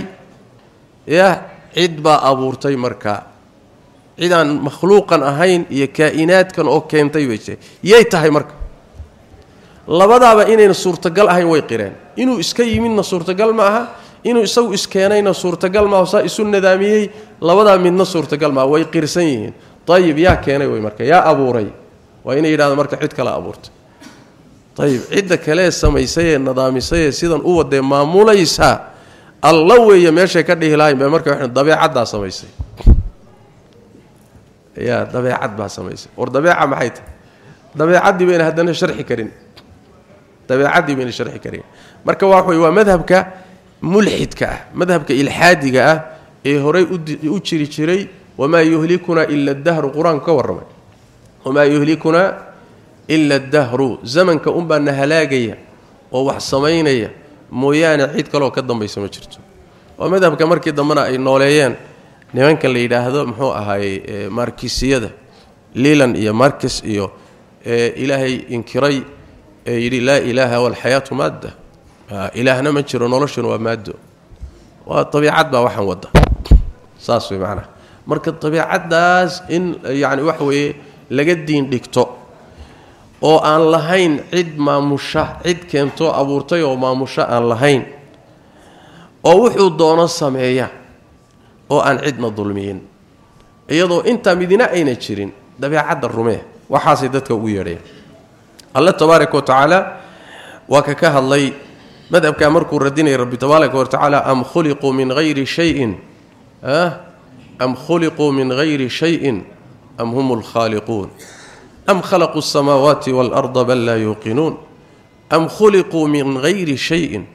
yah cid baa abuurtay markaa cidaan makhluuqan ahayn iyo kaa'inaadkan oo keentay bay jire yay tahay marka labadaaba inayna suurtagal ahayn way qireen inuu iska yimidna suurtagal ma aha inuu isagu iskeenayna suurtagal maaha saa isu nadaamiyey labadaa midna suurtagal maaha way qirsan yihiin ayib yaa keenay wey marka yaa abuuray waa inay yidhahdo marka cid kale abuurtay cidda kalee samaysayee nadaamisayee sidan u wadee maamulaysa alla weeye meeshay ka dhihi lahayn ba marka dabeecaddaa samaysay yaa dabeecad baa samaysay war dabeeca maxay tahay dabeecaddii bayna haddana sharxi karin dabeecaddii bayna sharxi karin marka waa way waa madhabka mulxidka ah madhabka ilxaadiga ah ee horay u jiri jiray wamaa yuhlikunaa ila dahru qur-aanku ka warramay wamaa yuhlikunaa halaagaya oo wax samaynaya mooyaane cid kaleoo ka dambaysa ma jirto waa madhabka markii dambena ay nooleeyeen nimanka la yidhaahdo muxuu ahaayey markisiyada lilan iyo markis iyo ilaahay inkiray ee yidhi laa ilaaha walxayaatu maadda ilaahna ma jiro noloshuna waa maaddo waa abiicad baa waxaan wadda saas wey macnaha marka abiicaddaas in yani waxa weeye laga diin dhigto oo aan lahayn cid maamusha cid keentoo abuurtay oo maamusho aan lahayn oo wuxuu doono sameeya oo aan cidna dulmiyin iyadoo intaa midina ayna jirin dabeecadda rumee waxaasay dadka ugu yeedheen alle tabaaraka wa tacaala waa ka ka hadlay madhabkaa markuu radinaya rabbi tabaaraka wa tacaala am khuliquu min hayri shayin am khuliquu min hayri shayin am hum lkhaaliquun أم خلقوا السماوات والأرض بل لا يوقنون؟ أم خلقوا من غير شيء؟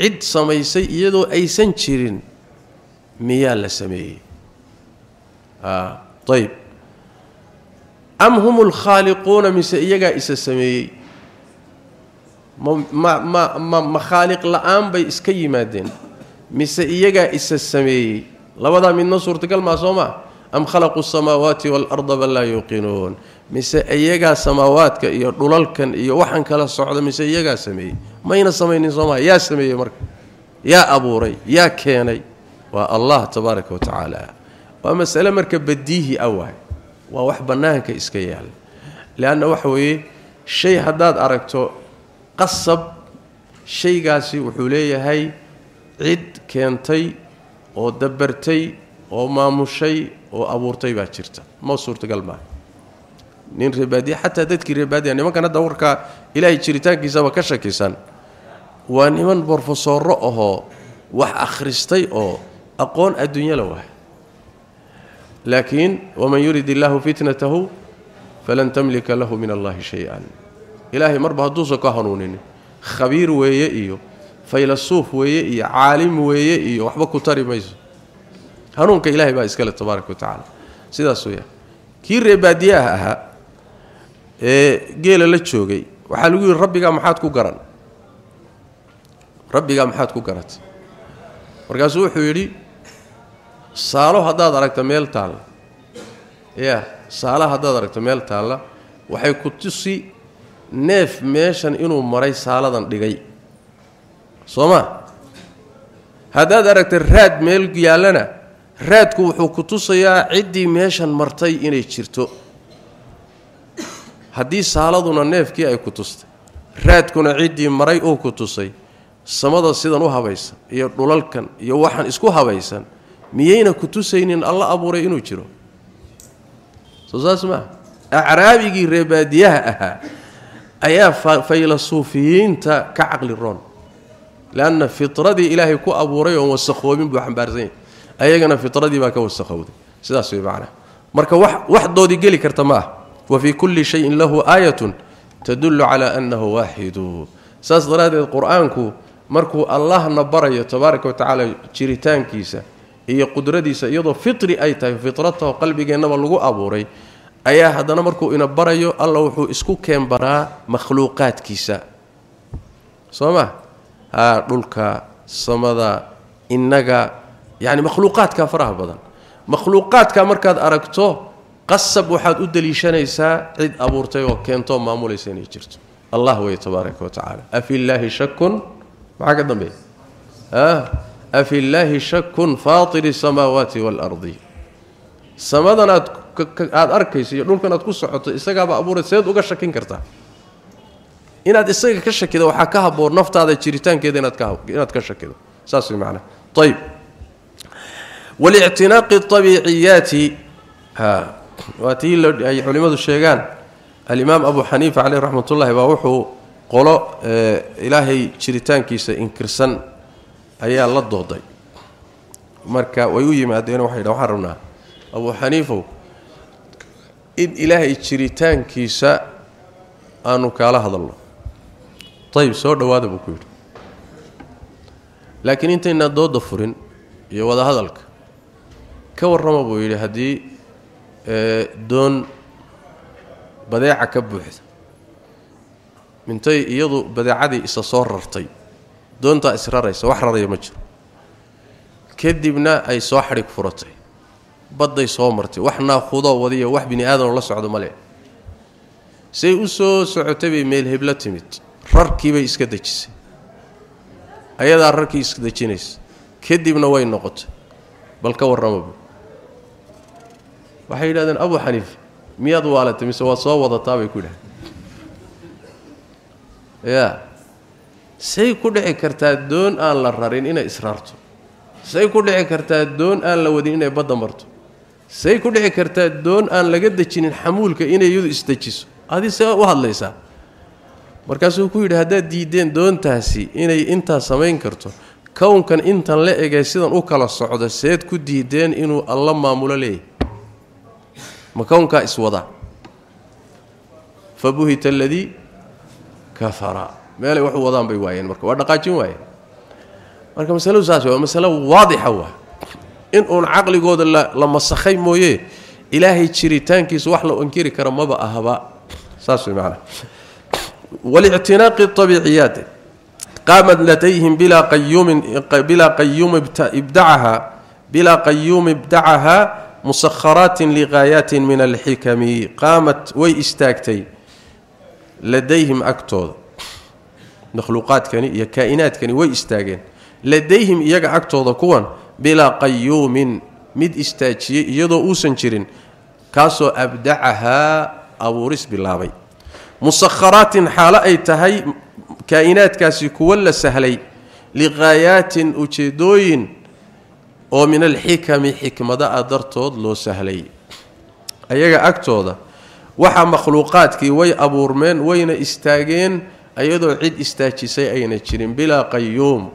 عد سميسي يدو أي سنجرين ميال سمي. آه طيب. أم هم الخالقون من سيغا إس سمي؟ ما ما ما ما خالق لا ام بي اسك يمادين من سيغا إس سمي. لو دا من صورتك المعصومه am khalaquu asamaawaati waalarda bal laa yuuqinuun mise iyagaa samaawaadka iyo dhulalkan iyo waxaan kala socda mise iyagaa sameeyey mayna samaynin soo maa yaa sameeyey marka yaa abuuray yaa keenay waa allah tabaaraka wa tacaala waa masale marka badiihi ah waay waa wax bannaanka iska yaala leanna waxa weeye shay haddaad aragto qasab shaygaasi wuxuu leeyahay cid keentay oo dabartay oo maamushay oo abuurtay baa jirta ma suurtagal maaha nin reebaadiya xataa dadkii reebaadiya nimankan hadda warkaa ilaahay jiritaankiisaba ka shakisan waa niman brofesooro ahoo wax akhristay oo aqoon adduunya la waay laakiin waman yurid illaahu fitnatahu falan tamlika lahu min allahi shay-an ilaahay marba hadduusan ka hanuuninin khabiir weeye iyo faylasuuf weeye iyo caalim weeye iyo waxba ku tari mayso hanuunka ilahay baa iskale tabaaraka wa sidaas weeyaan kii reebaadiyaha ahaa ee geela la joogay waxaa lagu yidhi rabbigaa maxaad ku garan? Rabbigaa maxaad ku garatay markaasuu wuxuu yidhi saalo haddaad aragto meel taalla. Ya saala haddaad aragto meel taalla waxay ku tusi neef meeshan inuu maray saaladan dhigay. Soo ma? Haddaad aragta raad meel yaallana raadku wuxuu ku tusayaa ciddii meeshan martay inay jirto haddii saaladuna neefkii ay ku tustay raadkuna ciddii maray uu ku tusay samada sidan u habaysan iyo dhulalkan iyo waxaan isku habaysan miyayna ku tusaynin alla abuuray inuu jiro soo saas maa acraabigii reebaadiyaha ahaa ayaa faylasuufiyiinta ka caqli roon leanna fitradii ilaahay ku abuuray oon wasakhoobin buu xambaarsan yahay ayagana fitradii baa ka wasakhowday sidaas way macnaha marka wax waxdoodii geli karta ma ah wa fii kulli shayin lahu aayatun tadullu calaa annahu waaxidu saas daraaddeed qur-aanku markuu allahna barayo tabaaraka wa tacaala jiritaankiisa iyo qudradiisa iyadoo fitri ay tahay fitrataho qalbigeennaba lagu abuuray ayaa haddana markuu ina barayo alla wuxuu isku keenbaraa makhluuqaadkiisa soo ma haa dhulka samada innaga يعني مخلوقات كفرها بدن مخلوقات كمركاد أركتو قصب وحد ادليشنيسا عيد ابورتي أو كينتو ماموليسين جيرت الله هو تبارك وتعالى. أفي الله شك معك ذنبي. ها؟ أفي الله شك فاطر السماوات والأرض. سمدنا اد أركيس دولكن اد كسخوت اسغا با ابورسيد أو شكين كرتا. إن اد اسغا كشكيده وحا كهبور نفتاده جيرتان كيد ان اد كاو ان اد كشكيده ساسي معنا. طيب. Walictinaaqi abiiciyaati waa tii ay culimmadu sheegaan alimaam abu xaniifa caleyh raxmat ullahi baa wuxuu qolo ilaahay jiritaankiisa inkirsan ayaa la dooday marka way u yimaadeen waxay dha waxaan rabnaa abu xaniifow in ilaahay jiritaankiisa aanu kaala hadalno ayib soo dhowaada buu ku yidhi laakiin intaynaa dooda furin iyo wadahadalka ka warrama buu yidhi haddii doon badeeca ka buuxda mintay iyadu badeecadii isa soo rartay doontaa israraysa wax raraya ma jiro kadibna ay soo xadhig furatay badday soo martay wax naakhudoo wadiyo wax bini aadanoo la socdo male say u soo socotay bay meel heblo timid rarkiibay iska dejisay ayadaa rarkii iska dejinaysa kadibna way noqotay bal ka warramabu وحيلا ان أبو حنيف. مية والته مس هو سو ودا تاب يقول يا. سي كدخي كرتا دون آن لا ررين ان اسرارته سي كدخي كرتا دون آن لا ودين ان بدمرته سي كدخي كرتا دون آن لا دجين حمولك ان يود استجيسو. ادي سو وهدليسا markaas uu ku yidhi hadaa diideen doontaasi inay inta sameyn karto kaunkan inta la eegay sidan u kala socdo seed ku diideen inuu alla maamulo leeyahay fa buhita aladii kafara meelay wax u wadaan bay waayeen marka waa dhaqaajin waayeen marka masaladu saas waa masalo waadixa waa in uun caqligooda la masakhay mooye ilaahay jiritaankiisa wax la inkiri kara maba ahaba saas way macana walictinaaqi abiiciyaat qaamat ladayhim bilaa qayuumin bilaa qayuumi ibdacaha bilaa مسخرات لغايات من الحكم قامت وي اشتاكتي لديهم اكتود مخلوقات كني يا كائنات كني وي اشتاغين لديهم يغ اكتود كون بلا قيوم مد اشتاجي يدو اوسن كاسو أبدعها أو رس بلاوي مسخرات حال اي تهي كائنات كاسي كول سهلي لغايات اوتشيدوين oo min alxikami xikmada ah dartood loo sahlay ayaga agtooda waxa makhluuqaadkii way abuurmeen wayna istaageen iyadoo cid istaajisay ayna jirin bilaa qayuum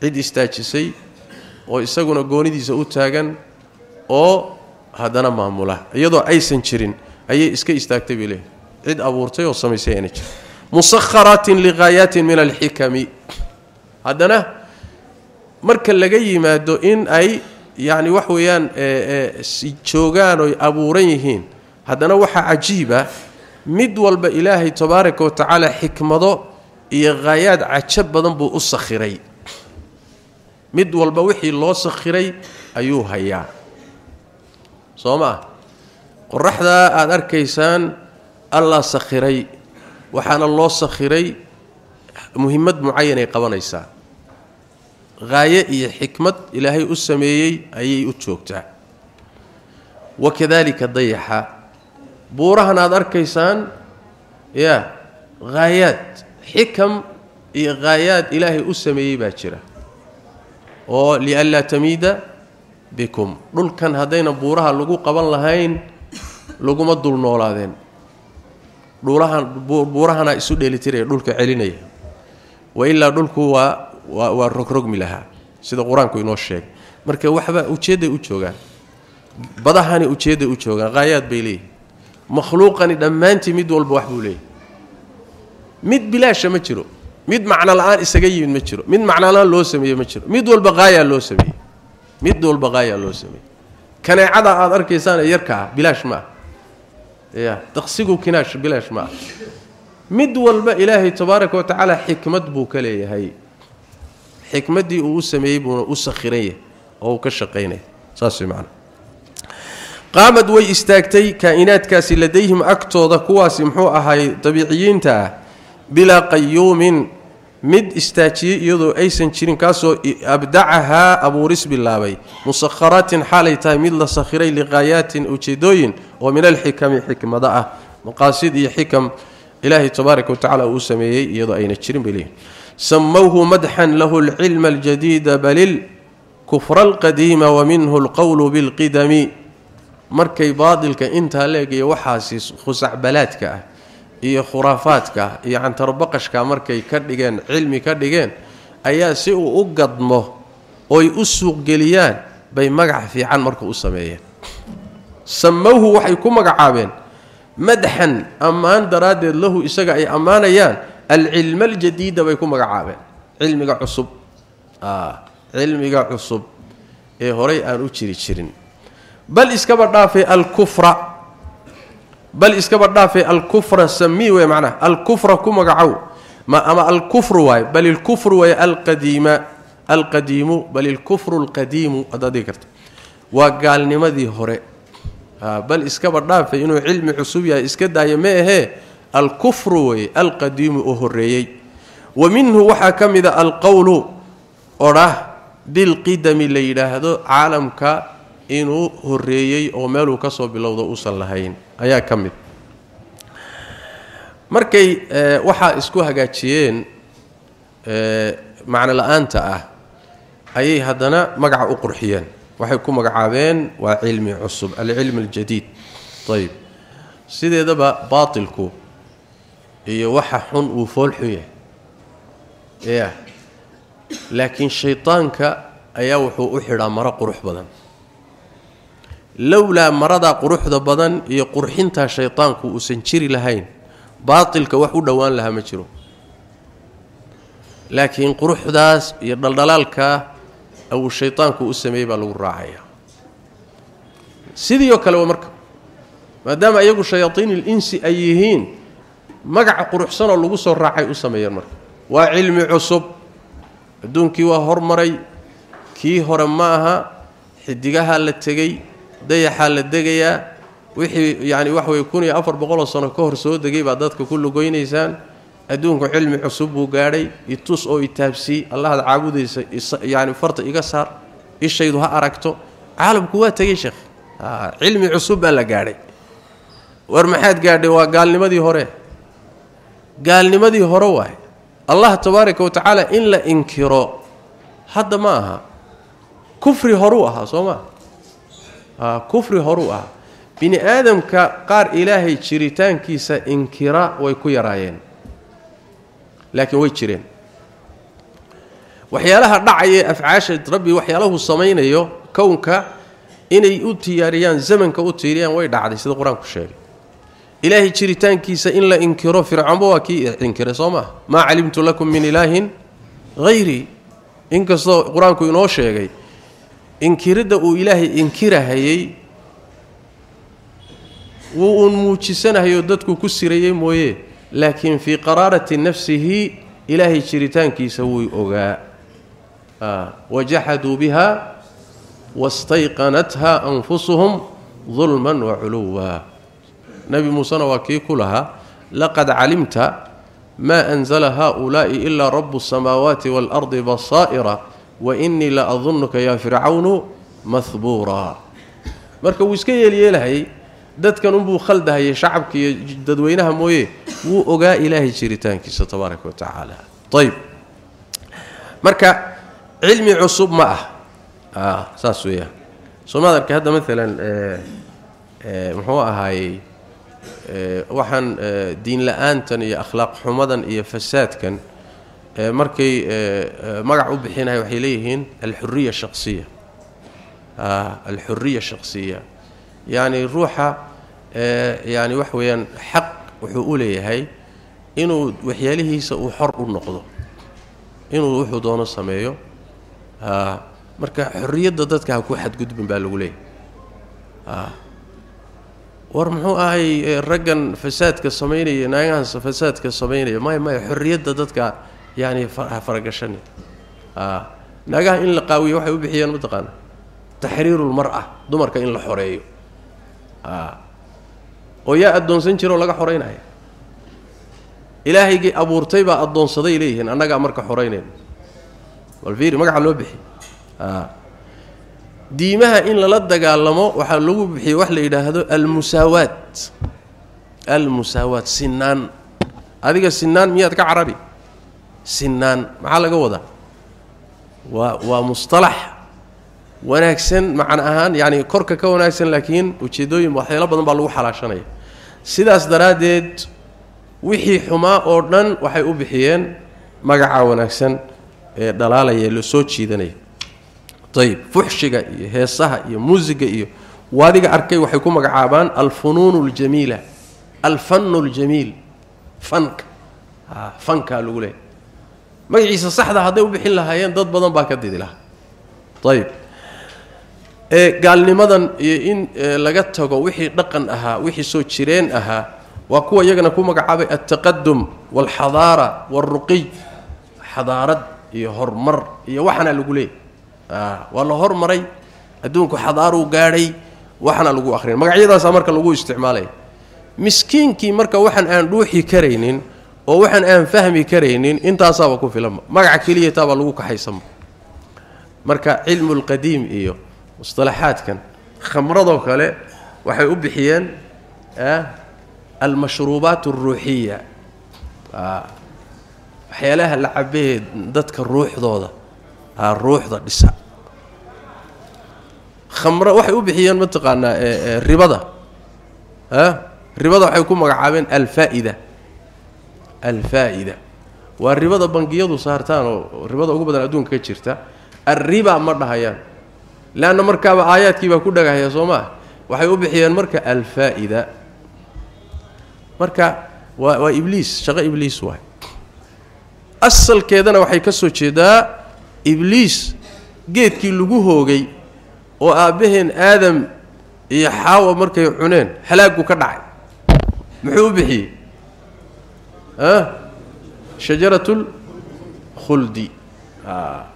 cid istaajisay oo isaguna goonidiisa u taagan oo haddana maamula iyadoo aysan jirin ayay iska istaagtay bay leehay cid abuurtay oo samaysay ayna jirin musakharaatin liqaayaatin min alxikami haddana marka laga yimaado in ay yacni wax weeyaan joogaan oy abuuran yihiin haddana waxaa cajiiba mid walba ilaahay tabaaraka wa tacaala xikmado iyo khaayaad cajo badan buu u sakhiray mid walba wixii loo sakhiray ayuu hayaa soo ma ah qoraxdaa aada arkaysaan allaa sakhiray waxaana loo sakhiray muhimmad mucayanay qabanaysaa غاية هي حكمه إلى اسميهي اي اي اوجوكتا وكذلك ضيحا بورها ان أركيسان يا غايات حكم اي غايات إلهي اسميهي باجره أو لالا تميد بكم. دول كان هدينا بورها لوو قبل لهين لوو ما دول نولادين دولها بورها اسو ديلتري دولك علينيه وإلا دولكو وا waa rogrogmi lahaa sida qur-aanku inoo sheegay marka waxba ujeedday u joogaan badahani ujeedday u joogaan haayaad bay leeyihin makhluuqani dhammaantii mid walba wax buu leeyahy mid bilaasha ma jiro mid macno la-aan isaga yimid ma jiro mid macno la-aan loo sameeye ma jiro mid walba haayaa loo sameeyey mid walba haayaa loo sameeyey kaneecada aada arkaysaan ee yarka ah bilaash ma ah ya daqsigu kinaash bilaash ma ah mid walba ilaahay tabaaraka wa tacaala xikmad buu ka leeyahay حكمتي وهو سميب وسخريه أو كشقينه صاصي معنا قامت وي استاغتي كائنات كاسي لديهم اكتوده كواس مخو اهي طبيعيينتا بلا قيوم مد استاكي يدو أيسن جيرين كاسو أبدعها أبو رسب الله مسخرات حالي تا من لسخري لغايات اجيدوين ومن الحكم حكمه مقاصد حكم إلهي تبارك وتعالى وسمي يدو أين جيرين بليه سموه مدحا له العلم الجديد بل الكفر القديم ومنه القول بالقدم. مركي باضلك انت لاقي وحاسس خسعبلاتك اي خرافاتك يعني تربقشك مركي كدغين علمي كدغين أيا سي أو قدمه أو يسوق جليان بي مغح في عن مركو وسميه سموه وحيكم مغعابين مدحا أمان دراد له اسغ أي أمانيان. العلم الجديد بيكون مغعابه علم قصب آه. علم قصب اي هوري ان جيري جيرين بل إسكبر دافي الكفر. بل إسكبر دافي الكفر سمي وي معناه. الكفر كو مغعو ما أما الكفر واي بل الكفر واي القديم. القديم بل الكفر القديم. اددكرت وقال نمدي هوري. آه. بل إسكبر دافي إنه علم قصب يا إسكداية ما هي. Alkufru wey alqadiimu oo horeeyey wa minhu waxaa ka mida alqowlu odhah bilqidami la yidhaahdo caalamka inuu horeeyey oo meeluu ka soo bilowdo uusan lahayn ayaa ka mid markay waxaa isku hagaajiyeen macno la-aanta ah ayay haddana magaca u qurxiyeen waxay ku magacaabeen waa cilmi cusub alcilm aljadiid ayb sideedaba baatilku هي وحا حن وفولخيه يعني. يا. لكن شيطانك ايا وحو أخيرا مرة قروح بدن. لولا مرضا قروح بدن هي قرحينتا شيطانك وسنجري لهين. باطلك وحو وان لها ما لكن قروح داس يدلدلالك أو شيطانك أسمي با لو راعيا سيديو كلو ما دام ايغو شياطين الإنس أيهين magaca quruxsanoo lagu soo raacay u sameeyeen marka waa cilmi cusub adduunkii waa hormaray kii hore ma aha xidigahaa la tegey dayaxaa la degayaa wixii yani waxa weye kun iyo afar boqoloo sano ka hor soo degay baad dadka ku lugoynaysaan adduunku cilmi cusub buu gaadhay itus oo itaabsii allahad caabudaysa yani farta iga saar ishaydu ha aragto caalamku waa tegey sheekh cilmi cusub baa la gaadhay war maxaad gaadhay waa gaalnimadii hore gaalnimadii hore waay allah tabaaraka wa tacaala in la inkiro hadda ma aha kufri horuu ahaa soo maa kufri horuu ahaa bini aadamka qaar ilaahay jiritaankiisa inkira way ku yaraayeen laakiin way jireen waxyaalaha dhacaya afcaasha rabbi waxyaalahu samaynayo kownka inay u tiyaariyaan zamanka u tiiriyaan way dhacday sida qur-aanku sheegay ilaahay jiritaankiisa in la inkiro fircoonba waa kii inkiray soo maa maa calimtu lakum min ilaahin hayrii inkastoo qur-aanku inoo sheegay inkiridda uu ilaahay inkirahayey wuu uun muujisanahayo dadku ku sirayey mooye laakiin fii qaraarati nafsihi ilaahay jiritaankiisa wuu ogaa wajaxaduu biha wastayqanatha anfusuhum dulman waculuwa kii ku lahaa laqad calimta maa anzala haؤulaa'i ilaa rabu الsamaawaati wاlardi basaa'ira wainii la adunuka yaa fircawnu mahbuuraa marka wuu iska yeelyeelahayay dadkan unbuu khaldahayay shacabka iyo dadweynaha mooye wuu ogaa ilaahay jiritaankiisa tabaaraka wa tacaala ayb marka cilmi cusub ma ah saas weeyaan soomaad arkay hadda maalan muxuu ahaayey waxaan diin la-aantan iyo akhlaaq xumadan iyo fasaadkan markay magac u bixinahay waxay leeyihiin alxuriya shaqsiya alxuriya shaqsiya yacni ruuxa yani wax weeyaan xaq wuxuu u leeyahay inuu waxyaalihiisa uu xor u noqdo inuu wuxuu doono sameeyo marka xorriyadda dadka ha ku xadgudbin baa lagu leeyahay war muxuu ahay raggan fasaadka samaynaya naagahaas fasaadka samaynaya maya maya xorriyadda dadka yani ha faragashani naagaha in la qaawiyo waxay u bixiyeen mataqaana taxriirulmar-a dumarka in la xoreeyo oo yaa addoonsan jira oo laga xoreynaya ilaahaygii abuurtay baa addoonsaday leeyihiin annagaa marka xoreynayna bal fiiri magaca loo bixi diimaha in lala dagaalamo waxaa lagu bixiyey wax la yidhaahdo almusaawaat almusaawaat sinaan adiga sinaan miyaad ka carabi sinaan maxaa laga wadaa waa waa mustalax wanaagsan macna ahaan yacni korka ka wanaagsan laakiin ujeeddooyin waxyaalo badan baa lagu xalaashanaya sidaas daraaddeed wixii xumaa oo dhan waxay u bixiyeen magaca wanaagsan ee dhalaalaya la soo jiidanaya ayb fuxshiga iyo heesaha iyo muusiga iyo waadiga arkay waxay ku magacaabaan alfunuun اljamiila alfanu اljamiil fanka fankaa lagu leehay magaciisa saxda hadday u bixin lahaayeen dad badan baa ka didi lahaa ayib gaalnimadan iyo in laga tago wixii dhaqan ahaa wixii soo jireen ahaa waa kuwa iyagana ku magacaabay altaqadum waalxadaara waalruqiy xadaarad iyo horumar iyo waxana lagu leeyay waa la hormaray adduunku xadaaruu gaadhay waxana lagu akhrin magacyadaasaa marka lagu isticmaalaya miskiinkii marka waxaan aan dhuuxi karaynin oo waxaan aan fahmi karaynin intaasaaba ku filanba magaca keliya taabaa lagu kaxaysanba marka cilmu lqadiim iyo musطalaxaadkan khamradoo kale waxay u bixiyeen almashruubaat اruuxiya waxyaalaha la cabee dadka ruuxdooda ruuxda dhisa khamro waxay u bixiyeen mataqaanaa ribada ribada waxay ku magacaabeen alfaa'ida alfaa'ida waa ribada bangiyadu saartaan oo ribada ugu badan adduunka ka jirta alriba ma dhahayaan leanna markaaba aayaadkii baa ku dhagahaya soo maa waxay u bixiyeen marka alfaa'ida marka waa waa ibliis shaqo ibliis waay asalkeedana waxay ka soo jeedaa ibliis geedkii lagu hoogay oo aabbaheen aadam iyo xaawa markay cuneen halaaggu ka dhacay muxuu u bixiyey shajarat lkhuldi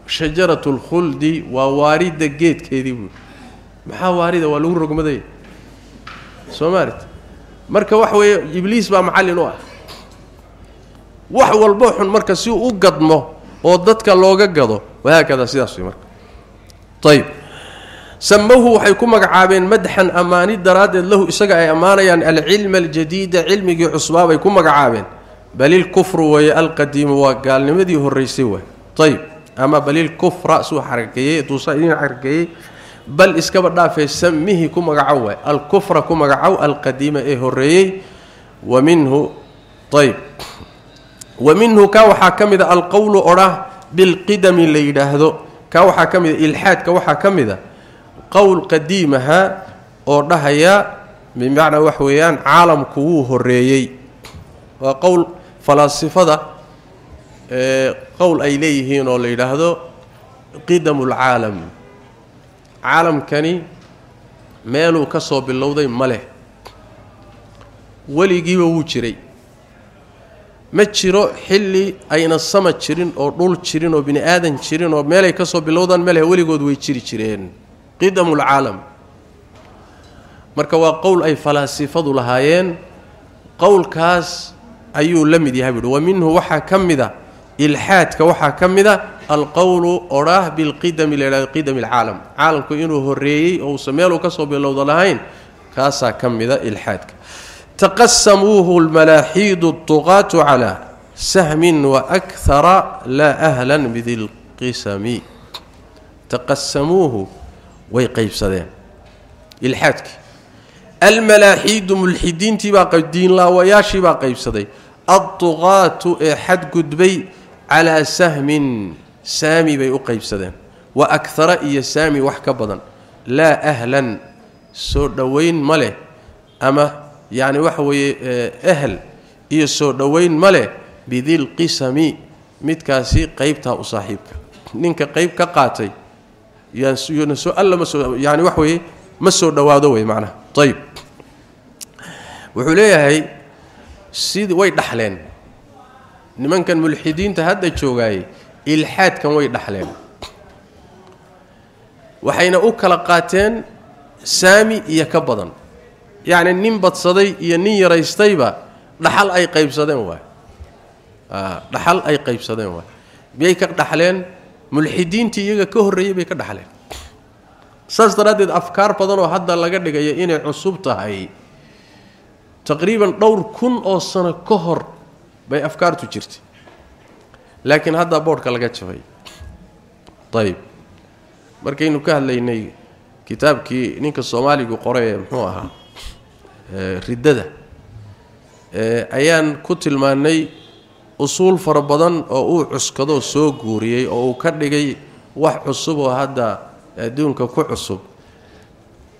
shajarat lkhuldi waa waarida geedkeedii buui maxaa waarida waa lagu rogmaday soo maalit marka waxa weeye ibliis baa macallin u ah wax walbo xun marka si u gadmo oo dadka looga gado وهكذا سياسه مر طيب. سموه وحيكون مغعابين مدحا أماني دراد له اسغا أي امانيان يعني العلم الجديد علمي عصبا ويكون مغعابين بل الكفر وهي القديم وقال نمدي هريسي وي طيب. أما بل الكفر سو حركيه توسين حركي بل إسكبر دافي سميه كما غعوا الكفر كما غعوا القديم اي هري ومنه طيب. ومنه كوحا كمده القول أراه bilqidami la yidhaahdo. Kaa waxaa ka mida ilxaadka waxaa ka mida qowl qadiimaha oo dhahaya bimacnaa wax weeyaan caalamku wuu horreeyey. Waa qowl falaasifada qowl ay leeyihiin oo la yidhaahdo qidamu lcaalam caalamkani meeluu ka soo bilowday ma leh. Weligiiba wuu jiray ma jiro xilli ayna sama jirin oo dhul jirin oo bini aadan jirin oo meelay ka soo bilowdaan leh weligood way jiri jireen qidamu lcaalam marka waa qowl ay falaasifadu lahaayeen qowlkaas ayuu la mid yahay buuhi wa minhu waxaa ka mida ilxaadka waxaa ka mida alqowlu odhaah bilqidami la yidhahdo qidami alcaalam caalamku inuu horreeyey oo uusan meeluu ka soo bilowda lahayn kaasaa ka mida ilxaadka تقسموه الملاحيد الطغاة على سهم وأكثر لا أهلا بذي القسم. تقسموه. ويقيف صدام الحاتك الملاحيد ملحدين تباق الدين لا وياشي باقيف صدام الطغاة إحد قدبي على سهم سامي بيقيف صدام وأكثر اي سامي وحكبضا لا أهلا. سوردوين مله أما yacni waxa weeye ahl iyo soo dhowayn ma leh bidilqisami midkaasi qaybtaa u saaxiibka ninka qayb ka qaatay yani wax weeye ma soo dhowaado wey macnaha ayb wuxuu leeyahay sidii way dhaxleen nimankan mulxidiinta hadda joogaayey ilxaadkan way dhaxleen waxayna u kala qaateen saami iyo ka badan iyo nin yaraystayba dhaxal ay qaybsadeen waay dhaxal ay qaybsadeen waay miyay ka dhaxleen mulxidiintii iyaga ka horreeyey bay ka dhaxleen saas daraaddeed afkaar badan oo hadda laga dhigayo inay cusub tahay taqriiban dhowr kun oo sano ka hor bay afkaartu jirtay laakiin haddaa boodhka laga jabay ayib markaynu ka hadlaynay kitaabkii ninka soomaaligu qoray ee muxuu ahaa riddada. Ayaan ku tilmaannay usuul fara badan oo uu cuskadoo soo guuriyey oo uu ka dhigay wax cusub oo hadda adduunka ku cusub.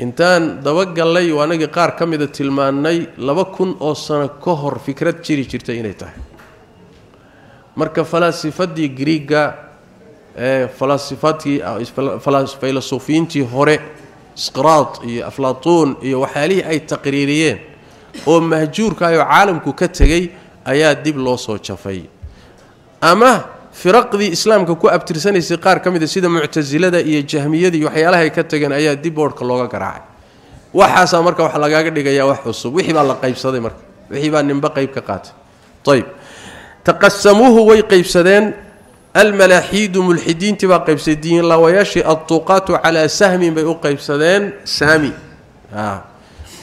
Intaan dabagallay oo anagii qaar ka mida tilmaannay laba kun oo sano ka hor fikrad jiri jirtay inay tahay. Marka falaasifadii griiga ee falaasifaadkii faylasuufiyiintii hore sqraad iyo aflatuun iyo waxyaalihii ay taqriiriyeen oo mahjuurkaayoo caalamku ka tegey ayaa dib loo soo jafay ama firaqdii islaamka ku abtirsanaysay qaar ka mida sida muctasilada iyo jahmiyada iyo waxyaalaha ay ka tageen ayaa dib boodhka looga garaacay waxaasaa marka wax lagaaga dhigayaa wax cusub wixii baa la qaybsaday marka wixii baa ninba qayb ka qaatay ayb taqasamuuhu way qaybsadeen الملاحيد ملحدين تبا الله لوياشي الطوقات على سهم بيقيبسدين سامي آه.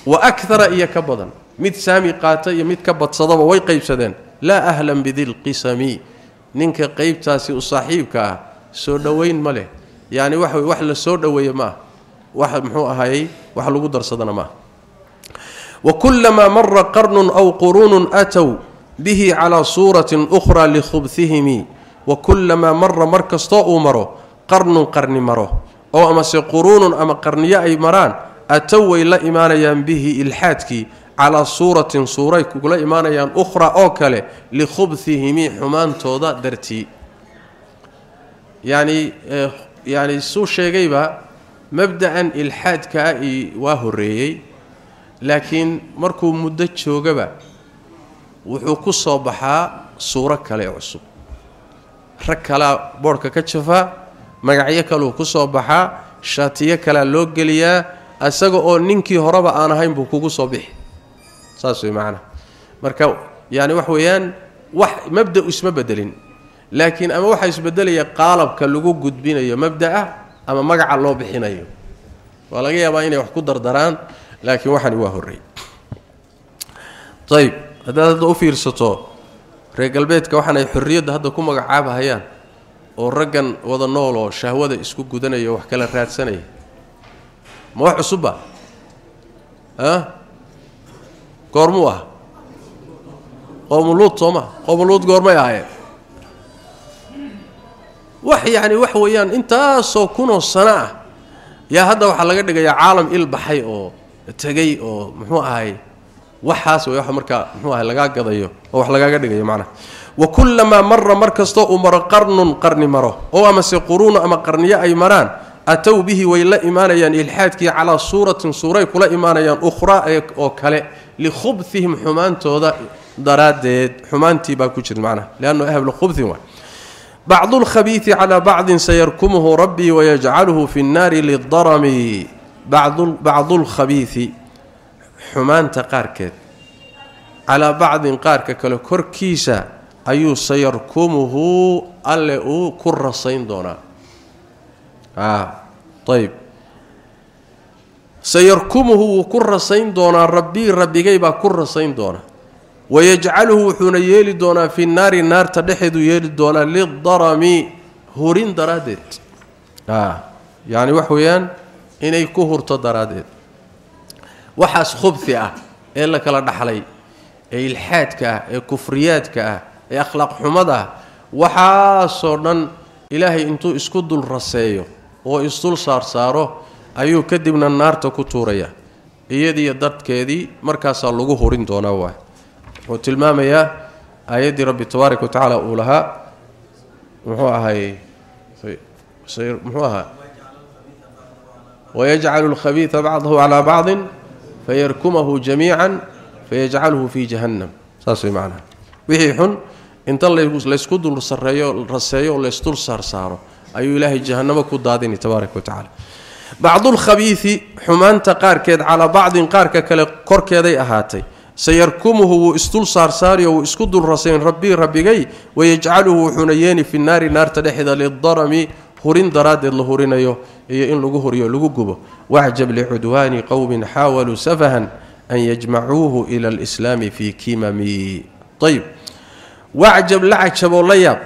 وأكثر اياك بدن مد سامي قاته يمد كبض صدوا وي قيبسدين لا أهلا بذي القسمي نينك قيبتاسي وصاحبك سو دوين مله يعني وحو وح لا سو دوي ما؟ وح مخو اهي وح لو صدنا ما؟ وكلما مر قرن أو قرون أتوا به على صورة أخرى لخبثهم. وكلما مر مركز طاء مره قرن قرن مره. أو أما سقرون أما قرنيا اي مران اتوا إلى إيمان به الحادكي على صورة صوره كغله إيمان أخرى أوكال كله لخبثهم حمان تودا درتي. يعني آه، يعني سو شيغي با مبدا الحاد كا أي واهريي لكن مركو مده جوغبا و هو صورة كلي عصب. Rag kalea boodhka ka jafaa magacyo kaleu ku soo baxaa shaatiyo kalea loo geliyaa isaga oo ninkii horeba aan ahayn buu kugu soo bixi saas way macnaha marka yaani wax weeyaan wax mabda-u isma bedelin laakiin ama waxaa isbedelaya qaalabka lagu gudbinayo mabda-a ama magaca loo bixinayo waa laga yaabaa inay wax ku dardaraan laakiin waxani waa horrey ayb haddaad hadda u fiirsato reer galbeedka waxaan ay xorriyadda hadda ku magacaabahayaan oo raggan wada nool oo shahwada isku gudanaya wax kala raadsanaya. Ma wax cusubba a goormuu ah? Qoomuluud sooma qoomuluud goormay ahaayeen. Wax yacni wax weeyaan intaasoo kunoo sano ah. Yaa hadda waxaa laga dhigayaa caalam il baxay oo tegey oo muxuu ahay وحاس ويوحى مركا هو هي لغا غديو أو وخ لغا معنا وكلما مر مركز تو مر قرن قرن مره أو اما سي اما قرنيا اي مران اتوا به ويلا ايمانيان الحادك على صوره صوره كلا ايمانيان أخرى أو لخبثهم حمان حمانتودا دراد حمان تي كجير معنا لأنه اهب الخبث بعض الخبيث على بعض سيركمه ربي ويجعله في النار للضرم بعض بعض الخبيث حمان قاركد على بعض قارك كل كركيسا اي سيركمه الله أو دونا. آه طيب. سيركمه وكرسين دونا ربي ربي جاي با دونا. ويجعله حنيل دونا في النار النار تدخد يل دونا للضرمي هورين درادت. آه يعني وحويان إني كهرت درادت waxaas khubhi ah ee la kala dhaxlay ee ilxaadka ah ee kufriyaadka ah ee akhlaaq xumada ah waxaasoo dhan ilaahay intuu isku dul raseeyo oo isdul saarsaaro ayuu kadibna naarta ku tuurayaa iyadiiyo dadkeedii markaasaa lagu hurin doonaa waay wuxuu tilmaamayaa aayaddii rabbi tabaaraka wa tacaala uu lahaa muxuu ahay muxuu ahaa wayajcalu lkhabiida bacdahu calaa bacdin فيركمه جميعا فيجعله في جهنم. ساسي معنى وحيحن إن طلق لسكد الرسيو الرسيو لستر صار صار اي اله جهنم كودادني تبارك وتعالى. بعض الخبيث حمان تقارك على بعض قارك كل كركدي أهاتي. سيركمه استل صار صار أو الرسين ربي ربي جاي ويجعله حنين في النار نار تدخد للضرم hurin daraaddeed la hurinayo iyo in lagu huriyo lagu gubo wacjab licudwaani qowmin xaawaluu safahan an yajmacuuhu ila alislaami fii kimami ayb wacjab la cajaboo la yaab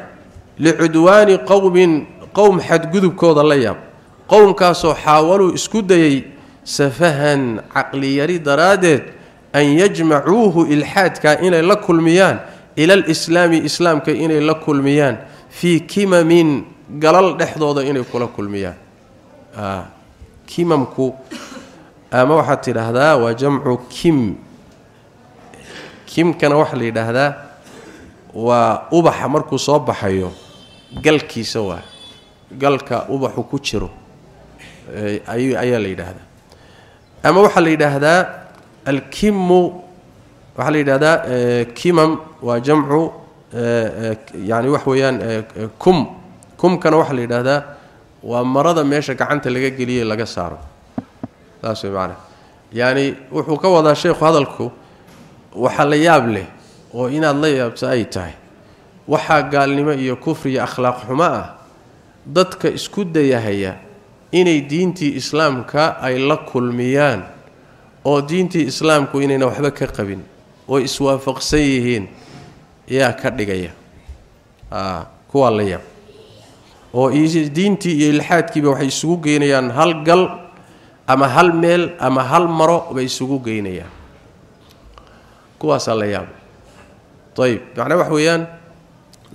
licudwaani qowmin qowm xadgudubkooda la yaab qowmkaasoo xaawaluu isku dayay safahan caqliyari daraaddeed an yajmacuuhu ilxaadka inay la kulmiyaan ila alislaami islaamka inay la kulmiyaan fii kimamin galal dhexdooda inay kula kulmiyaan kimamku ama waxaad tidhaahdaa waa jamcu kim kimkana waxaa la yidhaahdaa waa ubaxa markuu soo baxayo galkiisa waa galka ubaxu ku jiro ayaa la yidhaahdaa ama waxaa la yidhaahdaa alkimu waxaa la yidhahdaa kimam waa jamcu yani wax weeyaan kum kumkana waxaa la yidhaahdaa waa marada meesha gacanta laga geliye laga saaro saas way macanaa yaani wuxuu ka wadaa sheekhu hadalku waxaa la yaab leh oo inaad la yaabto ay tahay waxaa gaalnimo iyo kufri iyo akhlaaq xumo ah dadka isku dayahaya inay diintii islaamka ay la kulmiyaan oo diintii islaamku inayna waxba ka qabin oo iswaafaqsan yihiin yaa ka dhigaya kuwaa la yaab oo diintii iyo ilxaadkiiba waxay isugu geynayaan hal gal ama hal meel ama hal maro bay isugu geynayaan kuwaasaa la yaab ayib macnaa wax weeyaan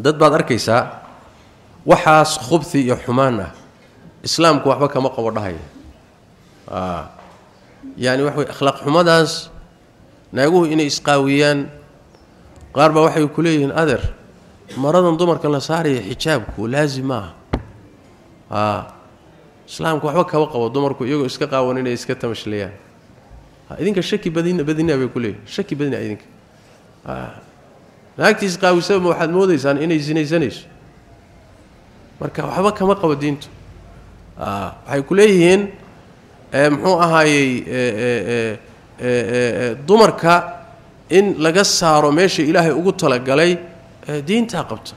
dad baad arkaysaa waxaas khubhi iyo xumaan ah islaamku waxba kama qabo dhahaya yaani waxa wey akhlaaq xumadaas naaguhu inay isqaawiyaan qaar baa waxay ku leeyihiin adeer maradan dumarka la saaraya xijaabku laazim maaha islaamku waxba kama qabo dumarku iyagoo iska qaawan inay iska tamashlayaan. Idinka shaki badin badina bay ku leeyihiin shaki badina idinka. Naagtii isqaawisaba waxaad moodaysaan inay sinaysanayso marka waxba kama qabo diintu. Waxay ku leeyihiin muxuu ahaayey dumarka in laga saaro meesha ilaahay ugu talagalay diintaa qabta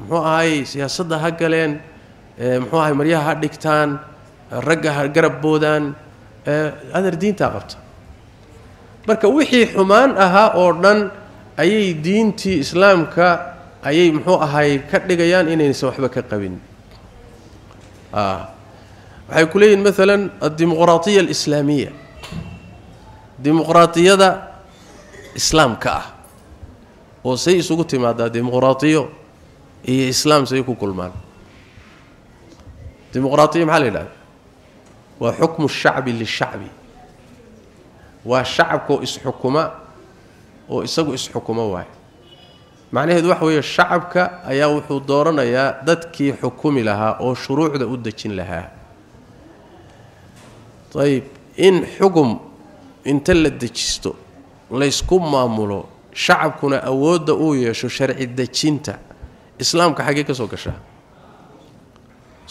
muxuu ahaayey siyaasadda ha galeen muxuu ahay maryaha ha dhigtaan ragga ha garab boodaan adeer diintaa qabta marka wixii xumaan ahaa oo dhan ayay diintii islaamka ayay muxuu ahaay ka dhigayaan inaysan waxba ka qabin waxay ku leeyihin maalan addimuqraatiya alislaamiya dimuqraatiyada islaamka ah oo say isugu timaadaa dimuqraatiyo iyo islaam say ku kulmaan maxaa la yidhahda waa xukmu shacbi lishacbi waa shacabkoo isxukuma oo isagu isxukuma waay macnaheedu waxa weeye shacabka ayaa wuxuu dooranayaa dadkii xukumi lahaa oo shuruucda u dejin lahaa ayib in xugum inta la dejisto laysku maamulo shacabkuna awoodda uu yeesho sharci dejinta islaamka xaggee ka soo gashaa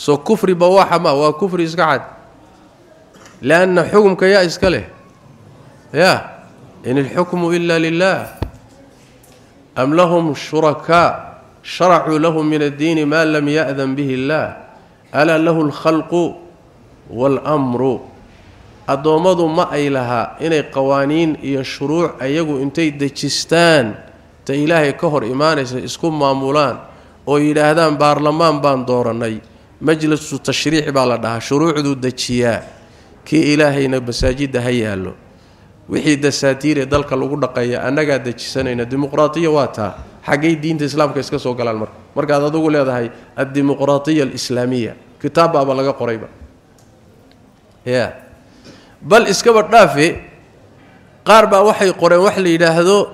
soo kufri bawaaxa ma waa kufri iska cad lianna xukumka yaa iska leh ya in ilxukmu ila lilah am lahum shurakaa sharacuu lahu min addiini maa lam ya'dan bihi illaah alaa lahu alkhalqu waalamru addoommadu ma ay lahaa inay qawaaniin iyo shuruuc ayagu intay dejistaan ta ilaahay ka hor imaanaysa isku maamulaan oo yidhaahdaan baarlamaan baan doorannay مجلس التشريع شروع شروعه دجيا. كي الهينا بساجد هيالو وخي دساتير دلك لوو دقهيا انغا دجسنينا ديمقراطيه واتا. حقي دين الإسلام كيسكا سو غلال مر مركا ادو ليداهي الديمقراطية الإسلامية. كتاب أبا لغا قريبا. يا. بل إسكبر دافي. قارب وحي قرين وحي ليداهدو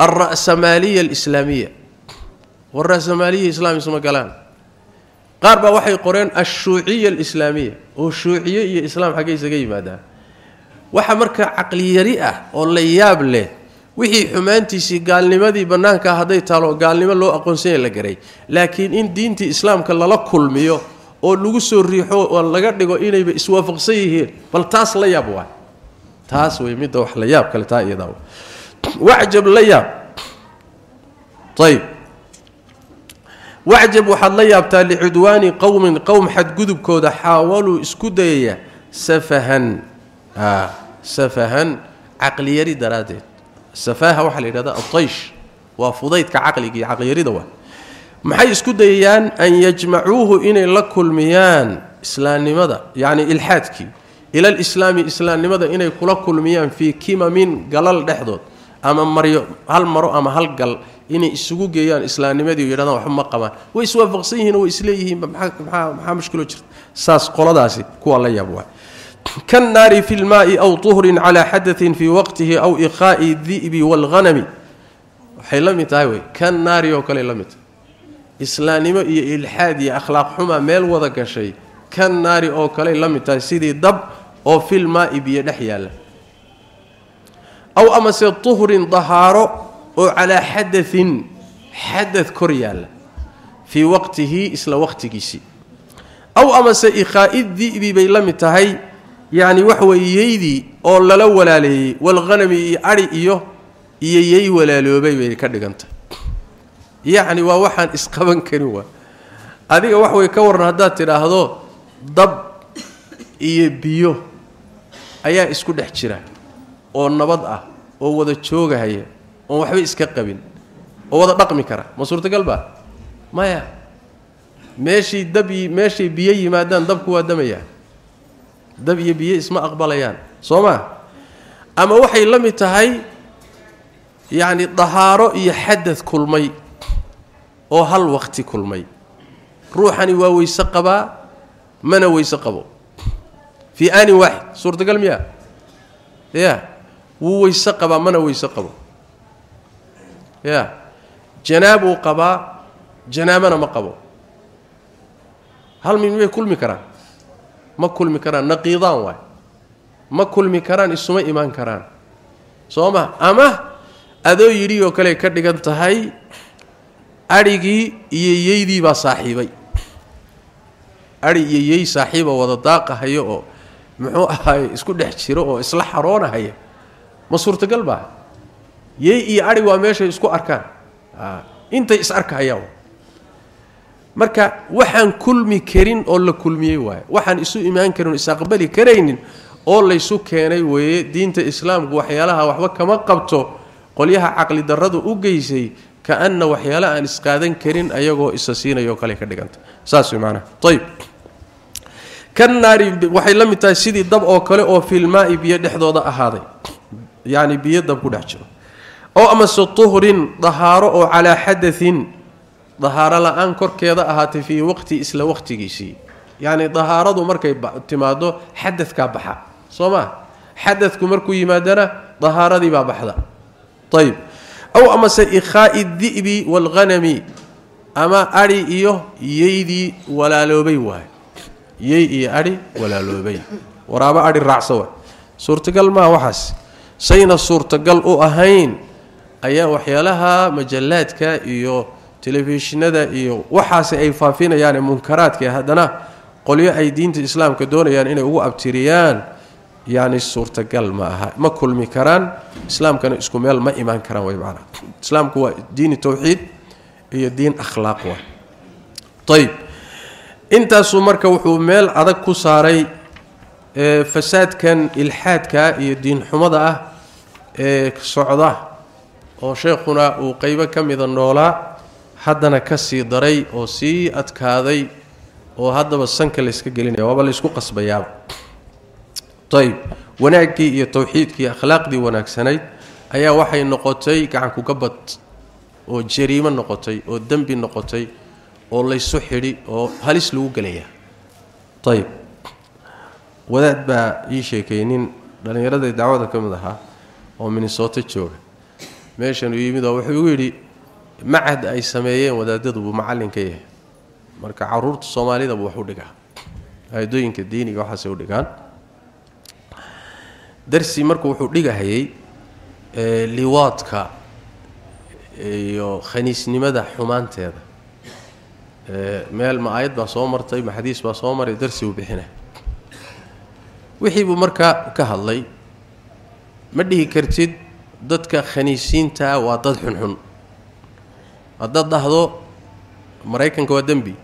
الرأسمالية الإسلامية. والرأسمالية الإسلامية اسمه غلال qaar baa waxay qoreen alshuuciya alislaamiya oo shuuciye iyo islaam xaggay isaga yimaadaan waxa marka caqliyari ah oo la yaab leh wixii xumaantiisii gaalnimadii bannaankaa hadday taalo gaalnimo loo aqoonsanya la garay laakiin in diintii islaamka lala kulmiyo oo lagu soo riixo oo laga dhigo inayba iswaafaqsan yihiin bal taas la yaab waay taas wey midda wax la yaab kale taa iyadaa wacjab la yaab ayb وعجب وحد لي أبتا لعدوان قوم قوم حد قدب كودا حاولوا اسكدية سفها. آه سفها. عقل يري رادت سفاها وحل يريد الطيش. وفضيت كعقلي يري عقل يري دوا محي اسكديان أن يجمعوه إن لكل الميان. إسلام لماذا؟ يعني إلحادك إلى الإسلام إسلام لماذا؟ إن كل كل ميان في كيما من قلال دحضوت. أما مريو هل مرو أما هل قل inay isugu geeyaan islaamnimadii o yidhahdaan waxba ma qabaan way iswaafaqsan yihiin oo way isleeyihiinba maxaa maxaa mushkilo jirta saas qoladaasi kuwa la yaab waay kannaari fi lmaai aw tuhrin calaa xadatin fii waqtihi aw iqaa'i di'bi waalghanami waxay la mid tahay wey kan naari oo kale la mid tahay islaamnimo iyo ilxaad iyo akhlaaq xuma meel wada gashay kan naari oo kale la mid tahay sidii dab oo fil maa'i biyo dhex yaalla aw amase tuhrin dahaaro وعلى حدث حدث كوريال. في وقته إسلا وقتيسي أو أما سيخاء الذئب بي لمتهي يعني وحويهيدي أو لالا ولالي والغنم أري يو ييي ولالوباي بي كدغنت. يعني ووحا وا وحان إسقبن كنوا. ادي وحوي كورن هدا تراهدو دب بيو. أيا إسكو دخجيره أو نبض أه أو ودا جوغهيه oon waxba iska qabin oo wada dhaqmi kara ma suurtagal baa maya meeshii dab meeshay biyo yimaadaan dabku waa damayaa dab iyo biyo isma aqbalayaan soo maa ama waxay la mid tahay yacni dahaaro iyo xadad kulmay oo hal waqti kulmay ruuxani waa weyse qabaa mana weyse qabo fii aanin waaxid suurtagal miya ya wuu weyse qabaa mana weyse qabo ya. Janaabuu qabaa janaabana ma qabo. Hal mid miyay kulmi karaan? Ma kulmi karaan naqiidaan waay. Ma kulmi karaan isuma imaan karaan. Soo ma? Ama adoo yidhi oo kale ka dhigan tahay adhigii iyo yeydii baa saaxiibay. Adhi iyo yey saaxiiba wada daaqahayo oo muxuu ahaay isku dhex jiro oo isla xaroonahaya ma suurtagal baa yey iyo adhi waa meeshay isku arkaan intay is arkahayaan marka waxaan kulmi karin oo la kulmiyey waaye waxaan isu imaan karin oo isaqbali karaynin oo laysu keenay weeye diinta islaamku waxyaalaha waxba kama qabto qolyaha caqli darradu u geysay kaana waxyaala aan isqaadan karin ayagoo isa siinayoo kale ka dhiganta saas way maanaha ayb kan naari waxay la mid tahay sidii dab oo kale oo filmaa'i biyo dhexdooda ahaaday yacni biyo dab ku dhex jiro أو أما سطهر ظهار أو على حدث ظهار لا ان كركيده اهات في وقتي إسلا وقتيسي يعني ظهارده مركي تيمادو حدث كبخا سوما حدثكم مركو يمادنا ظهارده بابخدا طيب. أو أما سيخاء الذئب والغنم أما أري يو ييدي ولا لوبي واه يي إي أري ولا لوبي. ورابع أري رعسوا صورتغل ما وحس. سينا صورتغل أو أهين. Ayaa waxyaalaha majallaadka iyo telefishinada iyo waxaasi ay faafinayaane munkaraadka haddana qolyo ay diinta islaamka doonayaan inay ugu abtiriyaan yacni suurtagal ma aha ma kulmi karaan islaamkana isku meel ma imaan karaan way macnaa islaamku waa diini tawxiid iyo diin akhlaaq waa ayb intaasuu marka wuxuu meel adag ku saaray fasaadkan ilxaadka iyo diinxumada ah ee socda oo sheekhuna uu qeybo ka mida noolaa haddana ka sii daray oo sii adkaaday oo haddaba sanka layska gelinaya waaba laysku qasbayaaba ayb wanaaggii iyo tawxiidkii akhlaaqdii wanaagsanayd ayaa waxay noqotay gacankuga bad oo jariimo noqotay oo dembi noqotay oo laysu xidhi oo halis lagu gelayaa. Ayb wadaad baa ii sheekeeyey nin dhallinyarada dacwada ka mid ahaa oo minnesooto jooga meeshanuu yimid oo wuxuu igu yidhi macad ay sameeyeen wadaadadu buu macallin ka yahay marka caruurta soomaalidaba wax u dhigaa aadooyinka diiniga waxaasay u dhigaan darsi marku wuxuu dhigahayay liwaadka iyo khaniisnimada xumaanteeda meel ma aayad baa soo martay ma xadiis baa soo maray darsi uu bixinay wixii buu markaa ka hadlay ma dhihi kartid dadka khaniisiintaa waa dad xunxun haddaad dhahdo maraykanka waa dembi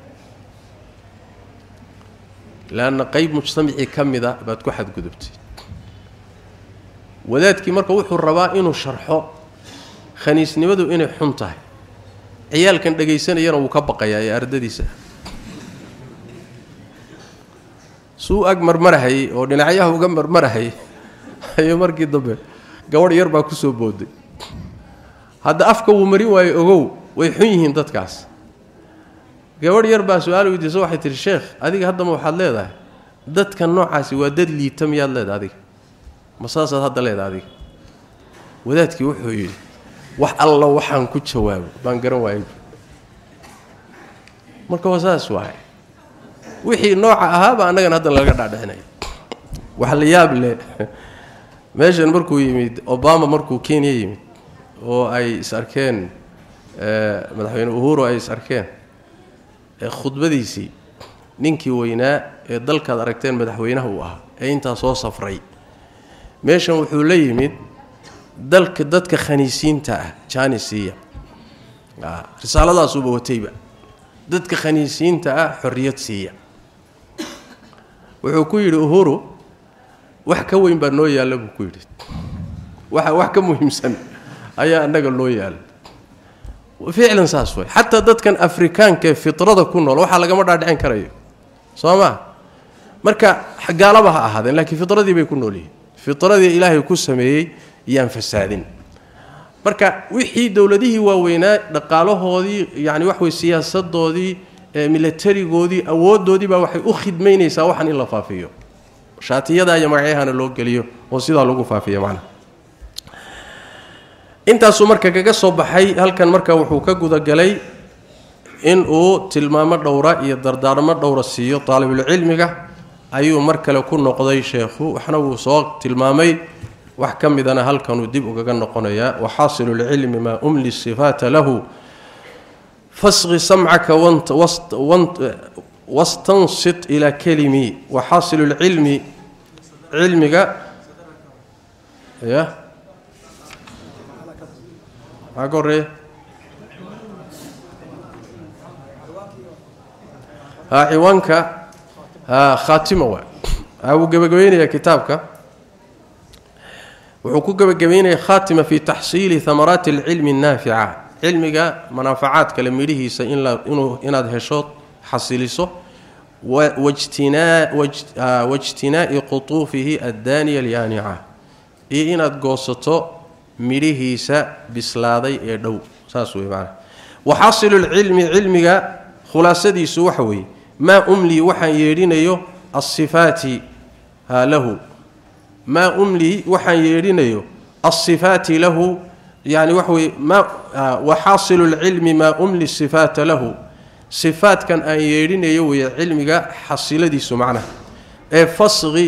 leanna qeyb mujtamacii ka mida baad ku xadgudubtay wadaadkii marka wuxuu rabaa inuu sharxo khaniisnimadu inay xun tahay ciyaalkan dhagaysanayana wuu ka baqayaa ee ardadiisa suu ag marmarahayay oo dhinacyaha uga marmarahayay ayuu markii dambe gabadh yar baa ku soo booday hadda afka wuu marin waayo ogow way xun yihiin dadkaas. Gabadh yar baa su'aal weydiisa waxay tihi sheekh adiga haddama waxaad leedahay dadka noocaasi waa dad liita miyaad leedahay adiga. Ma saasaad hadda leedahay adiga. Wadaadkii wuxuu yidhi wax alla waxaan ku jawaabo baan garan waayin marka waa saas waay wixii nooca ahaaba annagana haddan laga dhaadhicinaya. Wax la yaab leh meeshan markuu yimid obama markuu kenya yimid oo ay is arkeen madaxweyne uhuru ay is arkeen khudbadiisii ninkii weynaa ee dalkaad aragteen madaxweynaha uu ahaa ee intaa soo safray meeshan wuxuu la yimid dalka dadka khaniisiinta ah janisiya risaaladaasuuba watayba dadka khaniisiinta ah xorriyad siiya wuxuu ku yidhi uhuru wax ka weyn baa noo yaalla buu ku yidhi waxa wax ka muhiimsan ayaa annaga loo saas way xataa dadkan afrikaanka ee fitrada ku nool waxaa lagama dhaadhicin karayo soo ma marka gaalaba ha ahaadeen laakiin fitradii bay ku nool yihiin fitradii ilaahay ku sameeyey yaan fasaadin marka wixii dowladihii waaweynaa dhaqaalahoodii yani waxwey siyaasadoodii milatarigoodii awoodoodii baa waxay u khidmaynaysaa waxan in la faafiyo shaatiyada iyo magacyahana loo geliyo oo sidaa lagu faafiyo macnaha intaasuu marka kaga soo baxay halkan marka wuxuu ka gudagalay in uu tilmaamo dhowra iyo dardaarmo dhowra siiyo daalibulcilmiga ayuu mar kale ku noqday sheekhu waxna wuu soo tilmaamay. Wax ka midana halkanuu dib ugaga noqonayaa waxaasilu lcilmi maa umli sifaata lahu fasqi samcaka واستنصت إلى كلمي وحاصل العلم علمك. إيه؟ يا اقري إيه؟ ها حيوانك. ها خاتمة. أو غبغوينيا كتابك. وحقوق غبغوينيا خاتمة في تحصيل ثمرات العلم النافعة. علمك منافعات كلمه ليس ان إنه إناد هشوت حصلصه واجتناء آه، واجتناء قطوفه الدانية اليانعة. اين ادغوسته مريهيسا بسلاداي ادو ساس ويبان وحاصل العلم علمك خلاصتي سو وحوي ما أملي وحان ييرينيو الصفات آه، له. ما أملي وحان ييرينيو الصفات له. يعني وحوي ما آه، وحاصل العلم ما أملي الصفات له. Sifaadkan aan yeedhinayo weeye cilmiga xasiladiisu macnaha ee fasqi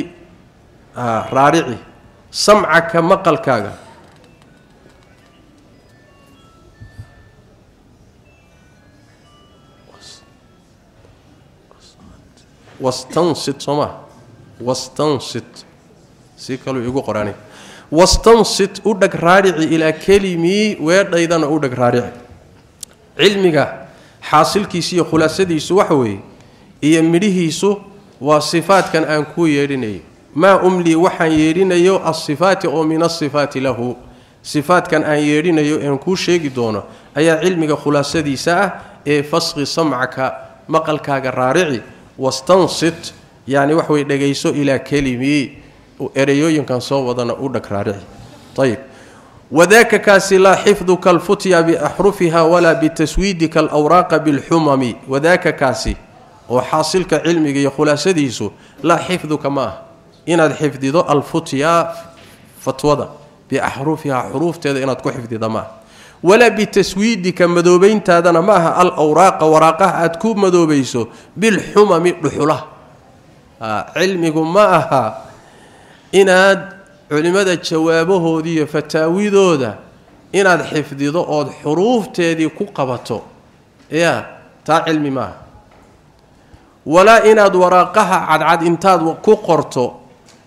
raarici samcaka maqalkaaga. Wastansit soo maa wastansit. Si kaluu igu qoraanay wastansit u dhag raarici ilaa kelimii weedhaydana u dhag raarici. Cilmiga xaasilkiisu iyo khulaasadiisu waxa weeye iyo midhihiisu waa sifaadkan aan kuu yeedhinayo maa umlii waxaan yeedhinayo asifaati oo min asifaati lahu sifaadkan aan yeedhinayo ean kuu sheegi doono ayaa cilmiga khulaasadiisa ah ee fasqi samcaka maqalkaaga raarici wastansit yani wax way dhegayso ilaa kelimii ereyooyinkan soo wadana u dhag raarici ayib وذاك كاس لا حفظك الفتيا بأحرفها ولا بتسويدك الأوراق بالحمم. وذاك كاس وحاصلك علمي يقول اسديس لا حفظك ما. إن الحفظ دو الفتيا فتوضا بأحرفها حروف تد إن تكون حفظ دما ولا بتسويدك مذوبين تادنا ماها الأوراق وراقها تكون مدوبيسو بالحمم دخله آه، علمي ماها إن culimmada jawaabahoodii iyo fataawidooda inaad xifdido ood xuruufteedii ku qabato ya taa cilmi maaha walaa inaad waraaqaha cadcad intaad ku qorto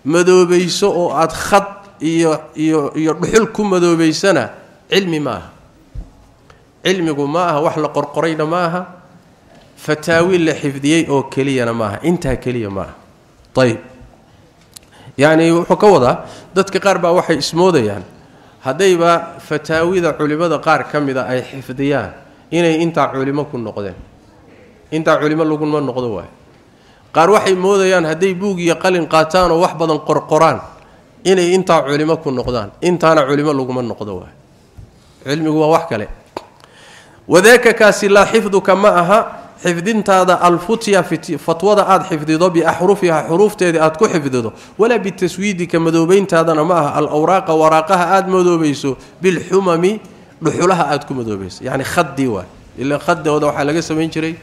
madoobayso oo aad khad iyo iyo iyo dhuxul ku madoobaysana cilmi ma aha cilmigu ma aha wax la qorqorayna ma aha fataawi la xifdiyey oo keliyana ma aha intaa keliya ma aha yacni wuxuu ka wadaa dadka qaar baa waxay ismoodayaan haddayba fataawida culimmada qaar ka mida ay xifdiyaan inay intaa culimo ku noqdeen intaa culimo laguma noqdo waayo qaar waxay moodayaan hadday buug iyo qalin qaataan oo wax badan qorqoraan inay intaa culimo ku noqdaan intaana culimo laguma noqdo waayo cilmigu waa wax kale wadaaka kaasi laa xifduka ma aha xifdintaada alfutya fatwada aad xifdido biaxrufiha xuruufteeda aad ku xifdido walaa bitaswiidika madoobayntaadana ma aha alawraaqa waraaqaha aad madoobayso bilxumami dhuxulaha aada ku madoobaysa yacni khadii waay ilaa khadooda waxaa laga samayn jiray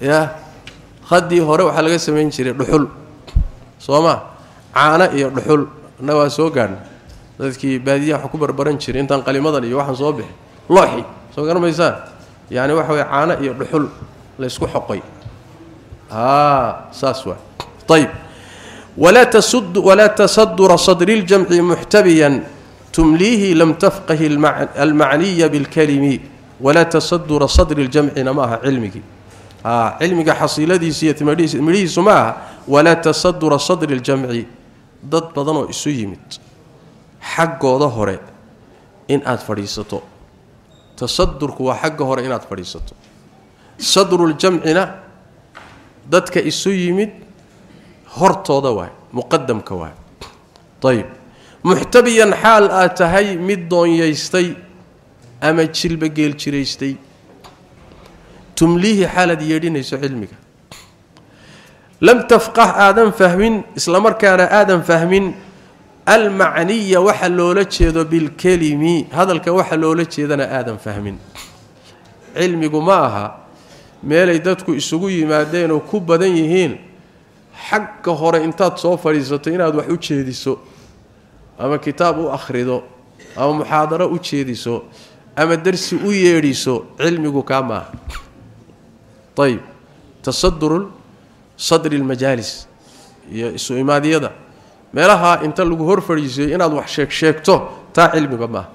ya khadii hore waxaa laga samayn jiray dhuxul soo ma caano iyo dhuxul na waa soo gaadhna dadkii baadiyaha wax ku barbaran jiray intaan qalimadan iyo waxaan soo bixi looxi soo garamaysaan yacni waxa weye caano iyo dhuxul ليسكو حقي. ها آه ساسوا طيب. ولا تسد ولا تصدر صدر الجمع محتبيا. تمليه لم تفقه المعني بالكلمي ولا تصدر صدر الجمع نماها علمك. ها آه علمك حصيلتي سيت مريس مريس ما. ولا تصدر صدر الجمع. ضد بدنو اسو حق حقوده إن اد فريستو. تصدرك وحقه هره إن اد فريستو. صدر الجمعنا ددك اسييمد هرتوده واه مقدم كوا طيب محتبيا حال اتهي مد دون يستي أما جيل بجيل جريستي تمليه حاله يدينيس علمك. لم تفقه آدم فهمين إسلام كان آدم فهمين المعنية وحلولة جيده بالكلمي هذا الك وحلوله آدم فهمين. علمي قماها meelay dadku isugu yimaadeen oo ku badan yihiin xagga hore intaad soo fadhiisato inaad wax u jeediso ama kitaab u akhrido ama muxaadaro u jeediso ama darsi u yeedhiso cilmigu kaa maaha ayb tasaduru sadri lmajaalis iyo isu imaadyada meelaha inta lagu hor fadhiisiyo inaad wax sheeg sheegto taa cilmiga maaha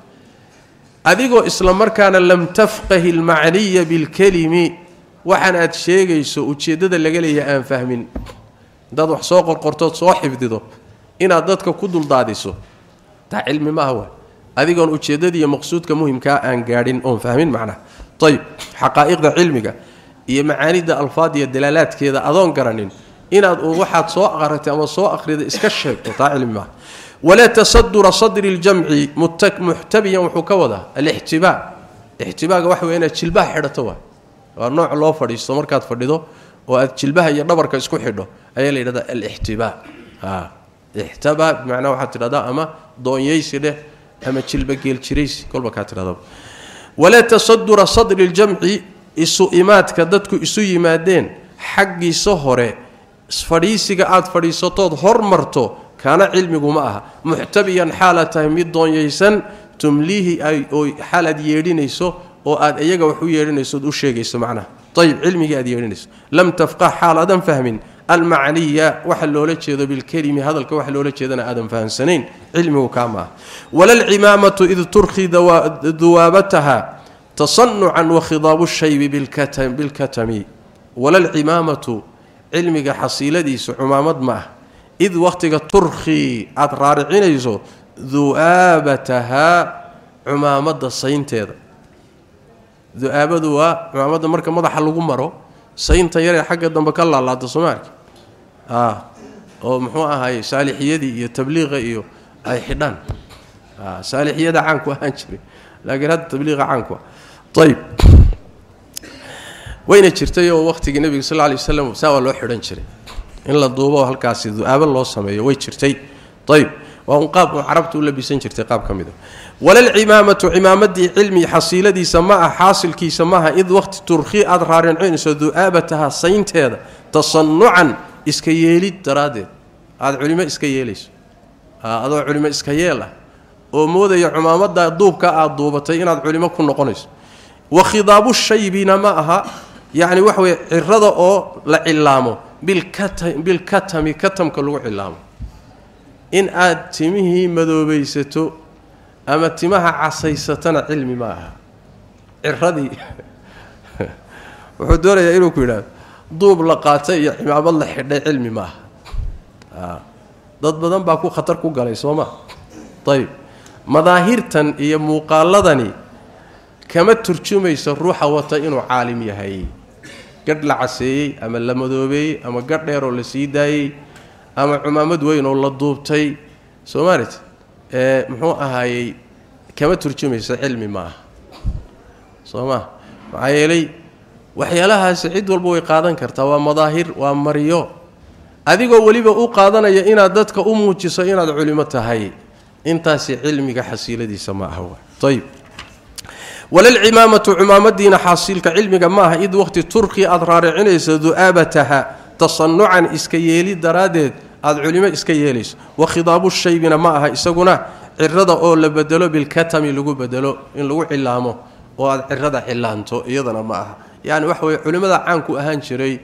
adigoo isla markaana lam tafqahi almacniya bilkelimi waxaan aad sheegayso ujeeddada laga leeyahay aan fahmin intaad wax soo qorqortood soo xifdido inaad dadka ku duldaadiso taa cilmi maaha waa adigoon ujeeddadiiyo maqsuudka muhimkaa aan gaadhin oon fahmin macnaha ayb xaqaa'iqda cilmiga iyo macaanida alfaad iyo dalaalaadkeeda adoon garanin inaad waxaad soo aqratay ama soo akhrida iska sheegto taa cilmi maaha walaa tasadura sadri ljamci muxtabiyan wuxuu ka wadaa alixtibaa ixtibaaga waxa wey inaad jilbaha xidhato waa waa nooc loo fadhiisto markaad fadhido oo aad jilbaha iyo dhabarka isku xidho ayaa la yidhahdaa alixtibaa ixtabaa bimacnaa waxaad tidhahdaa ama doonyaysi dheh ama jilba geeljiraysi kolba kaa tidhadaba walaa tasadura sadri ljamci isu imaadka dadku isu yimaadeen xaggiisa hore fadhiisiga aad fadhiisatood hormarto kaana cilmigu ma aha muxtabiyan xaalaad tahay mid doonyaysan tumliihi oo xaalaad yeedhinayso oo aad iyaga wax u yeedhinaysood u sheegayso macnaha ayib cilmigii aad yeedhinayso lam tafqah xaal aadan fahmin almacniya waxa loola jeedo bilkelimi hadalka waxa loola jeedana aadan fahamsanayn cilmigu kaa maaha walalcimaamatu id turkhii duwaabataha tasanucan wakhidaabu shaybi bilkatami walalcimaamatu cilmiga xasiiladiisu cumaamad ma ah id wakhtiga turkhii aada raaricinayso du'aabatahaa cumaamadda saynteeda du-aabadu waa cumaamadda marka madaxa lagu maro saynta yaree xagga dambe ka laalaada soomaalka oo muxuu ahaay saalixiyadii iyo tabliiqa iyo ay xidhaan saalixiyada caanku ahaan jiray laakiin hadda tabliiqa caanku ah ayb wayna jirtay oo waqtigii nebiga sal lay waslam saa waa loo xidhan jiray in la duubo halkaasi du-aabo loo sameeyo way jirtay ayb waa un qaab u carabta u labisan jirtay qaab ka mida ولل امامه امامتي علمي حصيلة دي سما حاصل كي سما إذ وقت ترخي اضرارن عين سد آبتها سينته تصنعا اسكيلي دراد هذا علماء اسكيليس آه، هذا علماء اسكيلا آه، يعني أو مود يا امامته دوبك اد دوبته إن اد علماء كنقنيس وخضاب الشيب ماها يعني وحوي عرده أو لا علامه بالكتم بالكتم كتم كلو علامه. إن أتمه تيمي ama timaha casaysatana cilmi ma aha ciradii wuxuu doonayaa inuu ku yidhaahdo duub la qaatay iyo cimaamad la xidhay cilmi ma aha dad badan baa ku khatar ku galay soo ma ayib madaahirtan iyo muuqaaladani kama turjumayso ruuxa wata inuu caalim yahay gadh la caseeyey ama la madoobeeyey ama gadh dheeroo la sii daayey ama cumaamad weyn oo la duubtay soomaalit ee muxuu ahaayey kama turjumayso cilmi ma aha soo ma maxaa yeelay waxyaalahaasi cid walba way qaadan kartaa waa madaahir waa maryo adigoo weliba u qaadanaya inaad dadka u muujiso inaad culimo tahay intaasi cilmiga xasiiladiisa ma aha ayib walalcimaamatu cimaamadiina xaasiilka cilmiga ma aha id waqti turki aad raaricinayso du'aabataha tasanucan iska yeeli daraaddeed aada culimo iska yeelayso wa khidaabu shaybina ma aha isaguna cirada oo la bedelo bilkatami lagu bedelo in lagu cilaamo oo aad cirada cilaanto iyadana ma aha yani waxa weye culimmada caanku ahaan jiray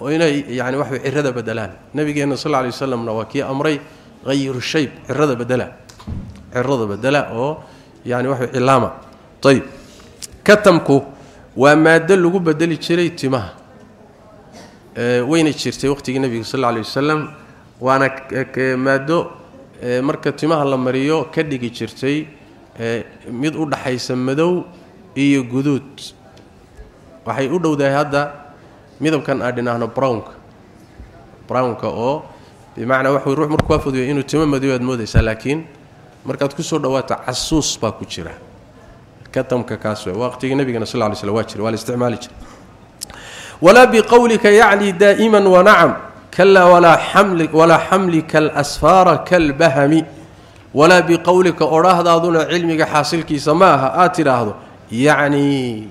oo inay yani waxa wey cirada bedelaan nabigeenna sal lla lay waslamna waa kii amray hayiru shayb cirada bedela cirada bedela oo yani waxa wey cilaama ayb katamku waa maado lagu bedeli jiray timaha wayna jirtay waqtigii nebiga sal alla lay wasalam waana maado marka timaha la mariyo ka dhigi jirtay mid u dhaxaysa madow iyo guduud waxay u dhowdahay hadda midabkan aan dhinaahno brownka brownka oo bimacnaa wax ruux markuu waa fuduyo inuu timo madow aad moodaysaa laakiin markaad ku soo dhawaato casuus baa ku jira katamka kaas we waqtigii nabigana sal lay slm waa jira waa la isticmaali jira walaa biqowlika yacni daa'iman wanacam كلا ولا حملك ولا حملك الأسفار كالبهم ولا بقولك اورهدادون علمك حاصلك سماها آتي راه يعني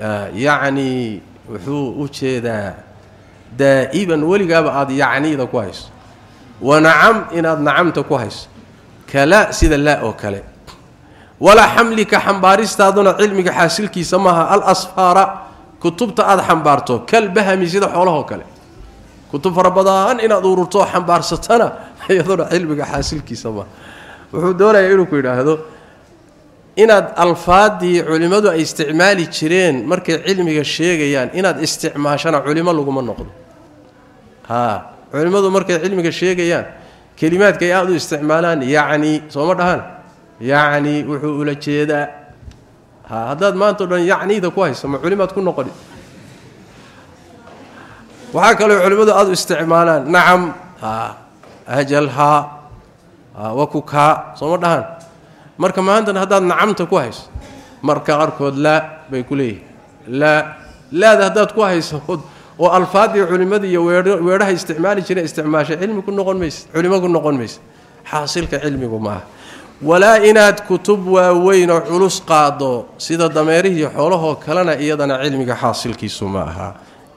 آه، يعني وحو وجيدا دائما ولي غاب يعني دا كويس ونعم إن نعمت كويس كلا سيدا لا أو كلا ولا حملك حمبارستادون علمك حاصلك سماها الأسفار كتبت آد حمبارتو. كالبهم سيدا خولهو كلا kutub fara badan inaad ururtoo xambaarsatana iyaduna cilmiga xaasilkiisa maaha wuxuu doonayaa inuu ku yidhaahdo inaad alfaadii culimmadu ay isticmaali jireen markay cilmiga sheegayaan inaad isticmaashana culimo laguma noqdo. Haa culimmadu markay cilmiga sheegayaan kelimaadka ay aada u isticmaalaan yacni sooma dhahaan? Yacni wuxuu ula jeedaa. Ha haddaad maanta o dhan yacniida ku hayso ma culimaad ku noqoni waxaa kaloo culimmadu aada u isticmaalaan nacam ha ajal haa wakukaa sooma dhahaan marka maantana haddaad nacamta ku hayso marka qaarkood laa bay ku leeyihin laa laada haddaad ku hayso oo alfaadii culimmadii iyo weedhaha isticmaali jireen isticmaashay cilmi ku noqon mayse culimo ku noqon mayse xaasilka cilmigu maaha walaa inaad kutub waaweyn oo culus qaado sida dameerihii xoolahoo kalena iyadana cilmiga xaasilkiisu ma aha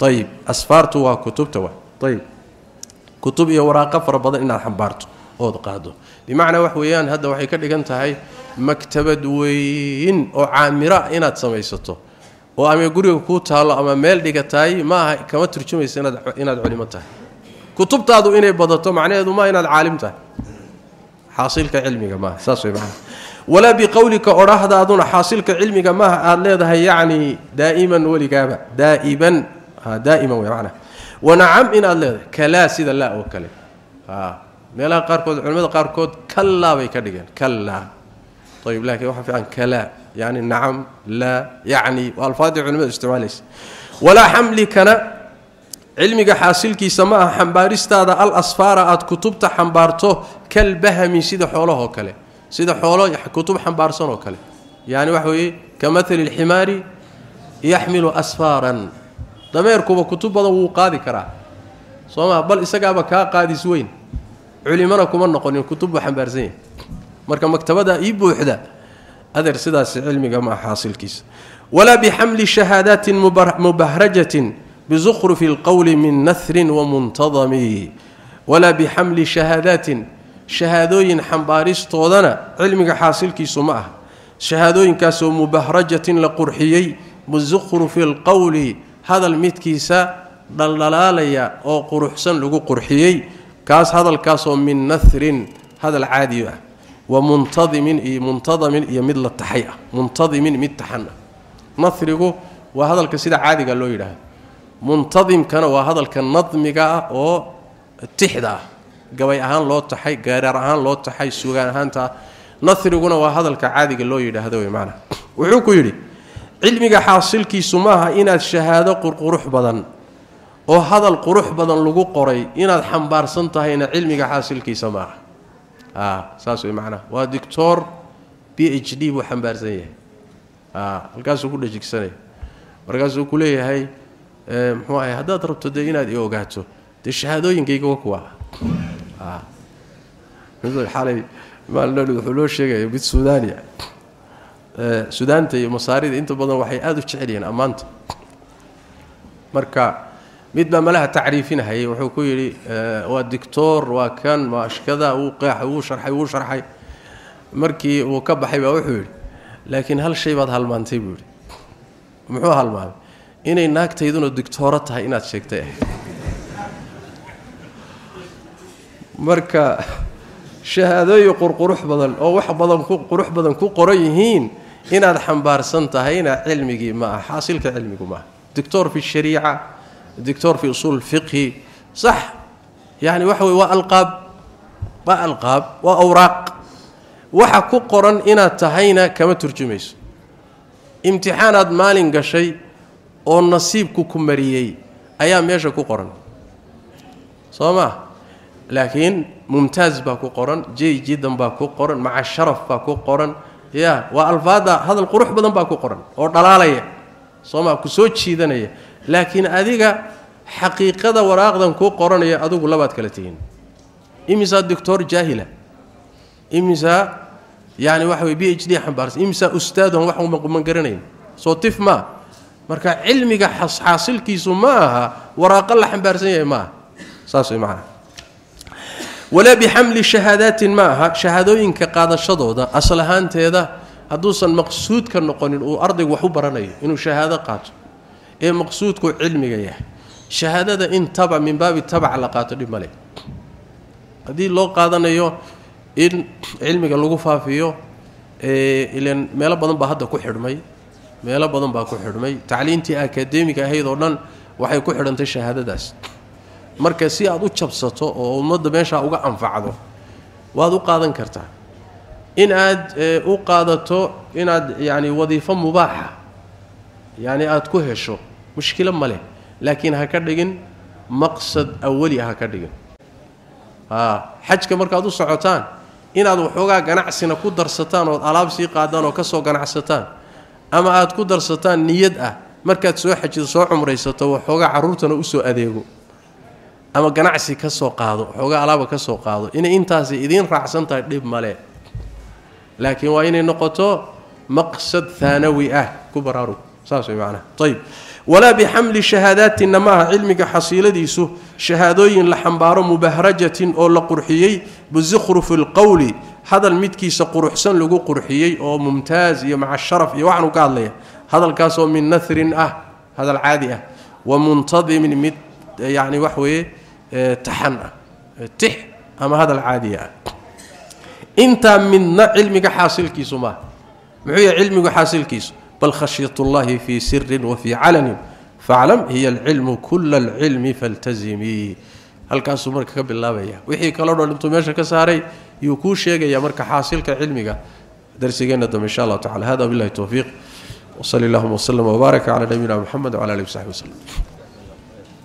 ayib asfaartu waa kutubta wa ayib kutub iyo waraaqo fara badan inaad xambaarto ood qaado bimacnaa wax weeyaan hadda waxay ka dhigan tahay maktabad weyn oo caamira inaad samaysato oo ama guriga kuu taallo ama meel dhigataay ma aha kama turjumaysa inaad culimo tahay kutubtaadu inay badato macnaheedu maa inaad caalim tahay xaasilka cilmiga maaha saas way macnaha walaa biqowlika odhahdaaduna xaasilka cilmiga maaha aada leedahay yacni daa'iman weligaaba daa'iban ها دائما وي ونعم إن الله كلا سيده لا أو كلي ها ميلا قاركود علماء قاركود كلا وي كدغين كلا. طيب لكن وحفي عن كلا يعني نعم لا يعني والفاظ علماء استعمالش ولا حمل كنا علمي حاصلك سماء حمبارستاد الاصفار اد كتبت حمبارته كالبهمي سيده خوله أو كلي سيده خوله كتب حمبارسن أو يعني وحوي كمثل الحمار يحمل اسفارا. Dameerkuba kutub badan wuu qaadi karaa soo maa bal isagaaba kaa qaadis weyn culimana kuma noqonin kutub buu xambaarsan yahay marka maktabada ii buuxda adeer sidaas cilmiga maa xaasilkiisa walaa bixamli shahaadaatin mubahrajatin bisukhrufi اlqowli min nahrin wamuntadami walaa bixamli shahaadaatin shahaadooyin xambaaristoodana cilmiga xaasilkiisu ma ah shahaadooyinkaasoo mubahrajatin la qurxiyey bisukhrufi اlqowli hadal midkiisa dhaldhalaalaya oo quruxsan lagu qurxiyey kaas hadalkaasoo min nahrin hadal caadi ah. Wa muntadimin iyo muntadamin iyo mid la taxay ah. Muntadimin mid taxan ah. Waa hadalka sida caadiga loo yidhaahdo. Muntadimkana waa hadalka nadmiga ah oo tixda ah. Gabay ahaan loo taxay gaaraar ahaan loo taxay sugaan ahaanta nahiriguna waa hadalka caadiga loo yidhaahdo wey maanaa wuxuu ku yidhi cilmiga xaasilkiisu maaha inaad shahaado qurqurux badan oo hadal qurux badan lagu qoray inaad xambaarsan tahayna cilmiga xaasilkiisa maaha. A saas wey macnaha waa doctor b h d buu xambaarsan yahay. A halkaasuu ku dhajigsanaya markaasuu ku leeyahay muxuu ahay haddaad rabto dee inaad i ogaato dee shahaadooyinkayga wa kuwa xalay maalin wuxuu loo sheegaya mid suudaniya sudaanta iyo masaarida inta badan waxay aada u jecel yihiin ammaanta marka mid baa malaha tacriifinahayay wuxuu ku yidhi waa dictor waa kan maashkada wuu qeexa wuu sharxay wuu sharxay markii uu ka baxay baa wuxuu yidhi laakiin hal shay baad halmaantay buu yidhi muxuu halmaamay inay naagtayduna dictooro tahay inaad sheegtay ahayd marka shahaadooyin qurqurux badan oo wax badan ku qurux badan ku qoran yihiin inaad xambaarsan tahayna cilmigii ma aha xaasilka cilmigu maaha dictor fi shariica dictor fi usuul fiqhi sax yani waxa weye waa alqaab waa alqaab waa awraaq waxa ku qoran inaad tahayna kama turjumayso imtixaanaad maalin gashay oo nasiibku ku mariyey ayaa meesha ku qoran soo maa laakiin mumtaaz baa ku qoran jey jidan baa ku qoran maca sharaf baa ku qoran ya waa alfaada hadal qurux badan baa ku qoran oo dhalaalaya sooma ku soo jiidanaya laakiin adiga xaqiiqada waraaqdan kuu qoranaya adigu labaad kala tihiin imisaa doctor jaahila imisaa yani waxa wey b h d xambaarsan imisaa ustaadon wax ma garanayn soo tif maa marka cilmiga xaasilkiisu ma aha waraaqo la xambaarsan yahay maaha saas way macana walaa bixamli shahaadaatin ma aha shahaadooyinka qaadashadooda asal ahaanteeda hadduusan maqsuudka noqonin uu ardaygu wax u baranayo inuu shahaado qaato ee maqsuudku cilmiga yahay. Shahaadada in tabac min baabi tabac la qaato dhib male haddii loo qaadanayo in cilmiga lagu faafiyo ilan meelo badan baa hadda ku xidhmay meelo badan baa ku xidhmay. Tacliintii akadeemiga ahayd oo dhan waxay ku xidhantay shahaadadaas marka si aad u jabsato oo ummadda meeshaa uga anfacdo waad u qaadan kartaa. In aad u qaadato inaad yacni wadiifo mubaaxa yacni aada ku hesho mushkilo ma leh laakiin ha ka dhigin maqsad awali ha ka dhigin. Xajka markaad u socotaan inaad waxoogaa ganacsina ku darsataan ood alaab sii qaadaan oo ka soo ganacsataan ama aad ku darsataan niyad ah markaad soo xajido soo cumraysato waxoogaa carruurtana u soo adeego ama ganacsi ka soo qaado waxoogaa alaaba ka soo qaado inay intaasi idiin raacsan tahay dhib male laakiin waa inay noqoto maqsad haanawi ah ku baraarug saas way macnaha ayb walaa bixamli shahaadaatinna ma aha cilmiga xasiiladiisu shahaadooyin la xambaaro mubahrajatin oo la qurxiyey bizukhrufi lqowli hadal midkiisa quruxsan lagu qurxiyey oo mumtaaz iyo maca sharaf iyo waxaanu ka hadlaya hadalkaasoo min nahrin ah hadal caadi ah wa muntadimin mid yacni wax weeye تحن تح. أما هذا العادي يعني. إنت من علمك حاصل كيس ما؟ معي علمك حاصل كيس بل خشية الله في سر وفي علن. فاعلم هي العلم كل العلم فالتزمي. هل كان سمرك قبل الله بيا؟ وحي كلا دول أنتم إيش كساري. يكو شيغيا مرك حاصل كعلمك. درسينا جنة إن شاء الله تعالى. هذا بالله التوفيق. وصلى الله وسلم وبارك على نبينا محمد وعلى آله وصحبه وسلم.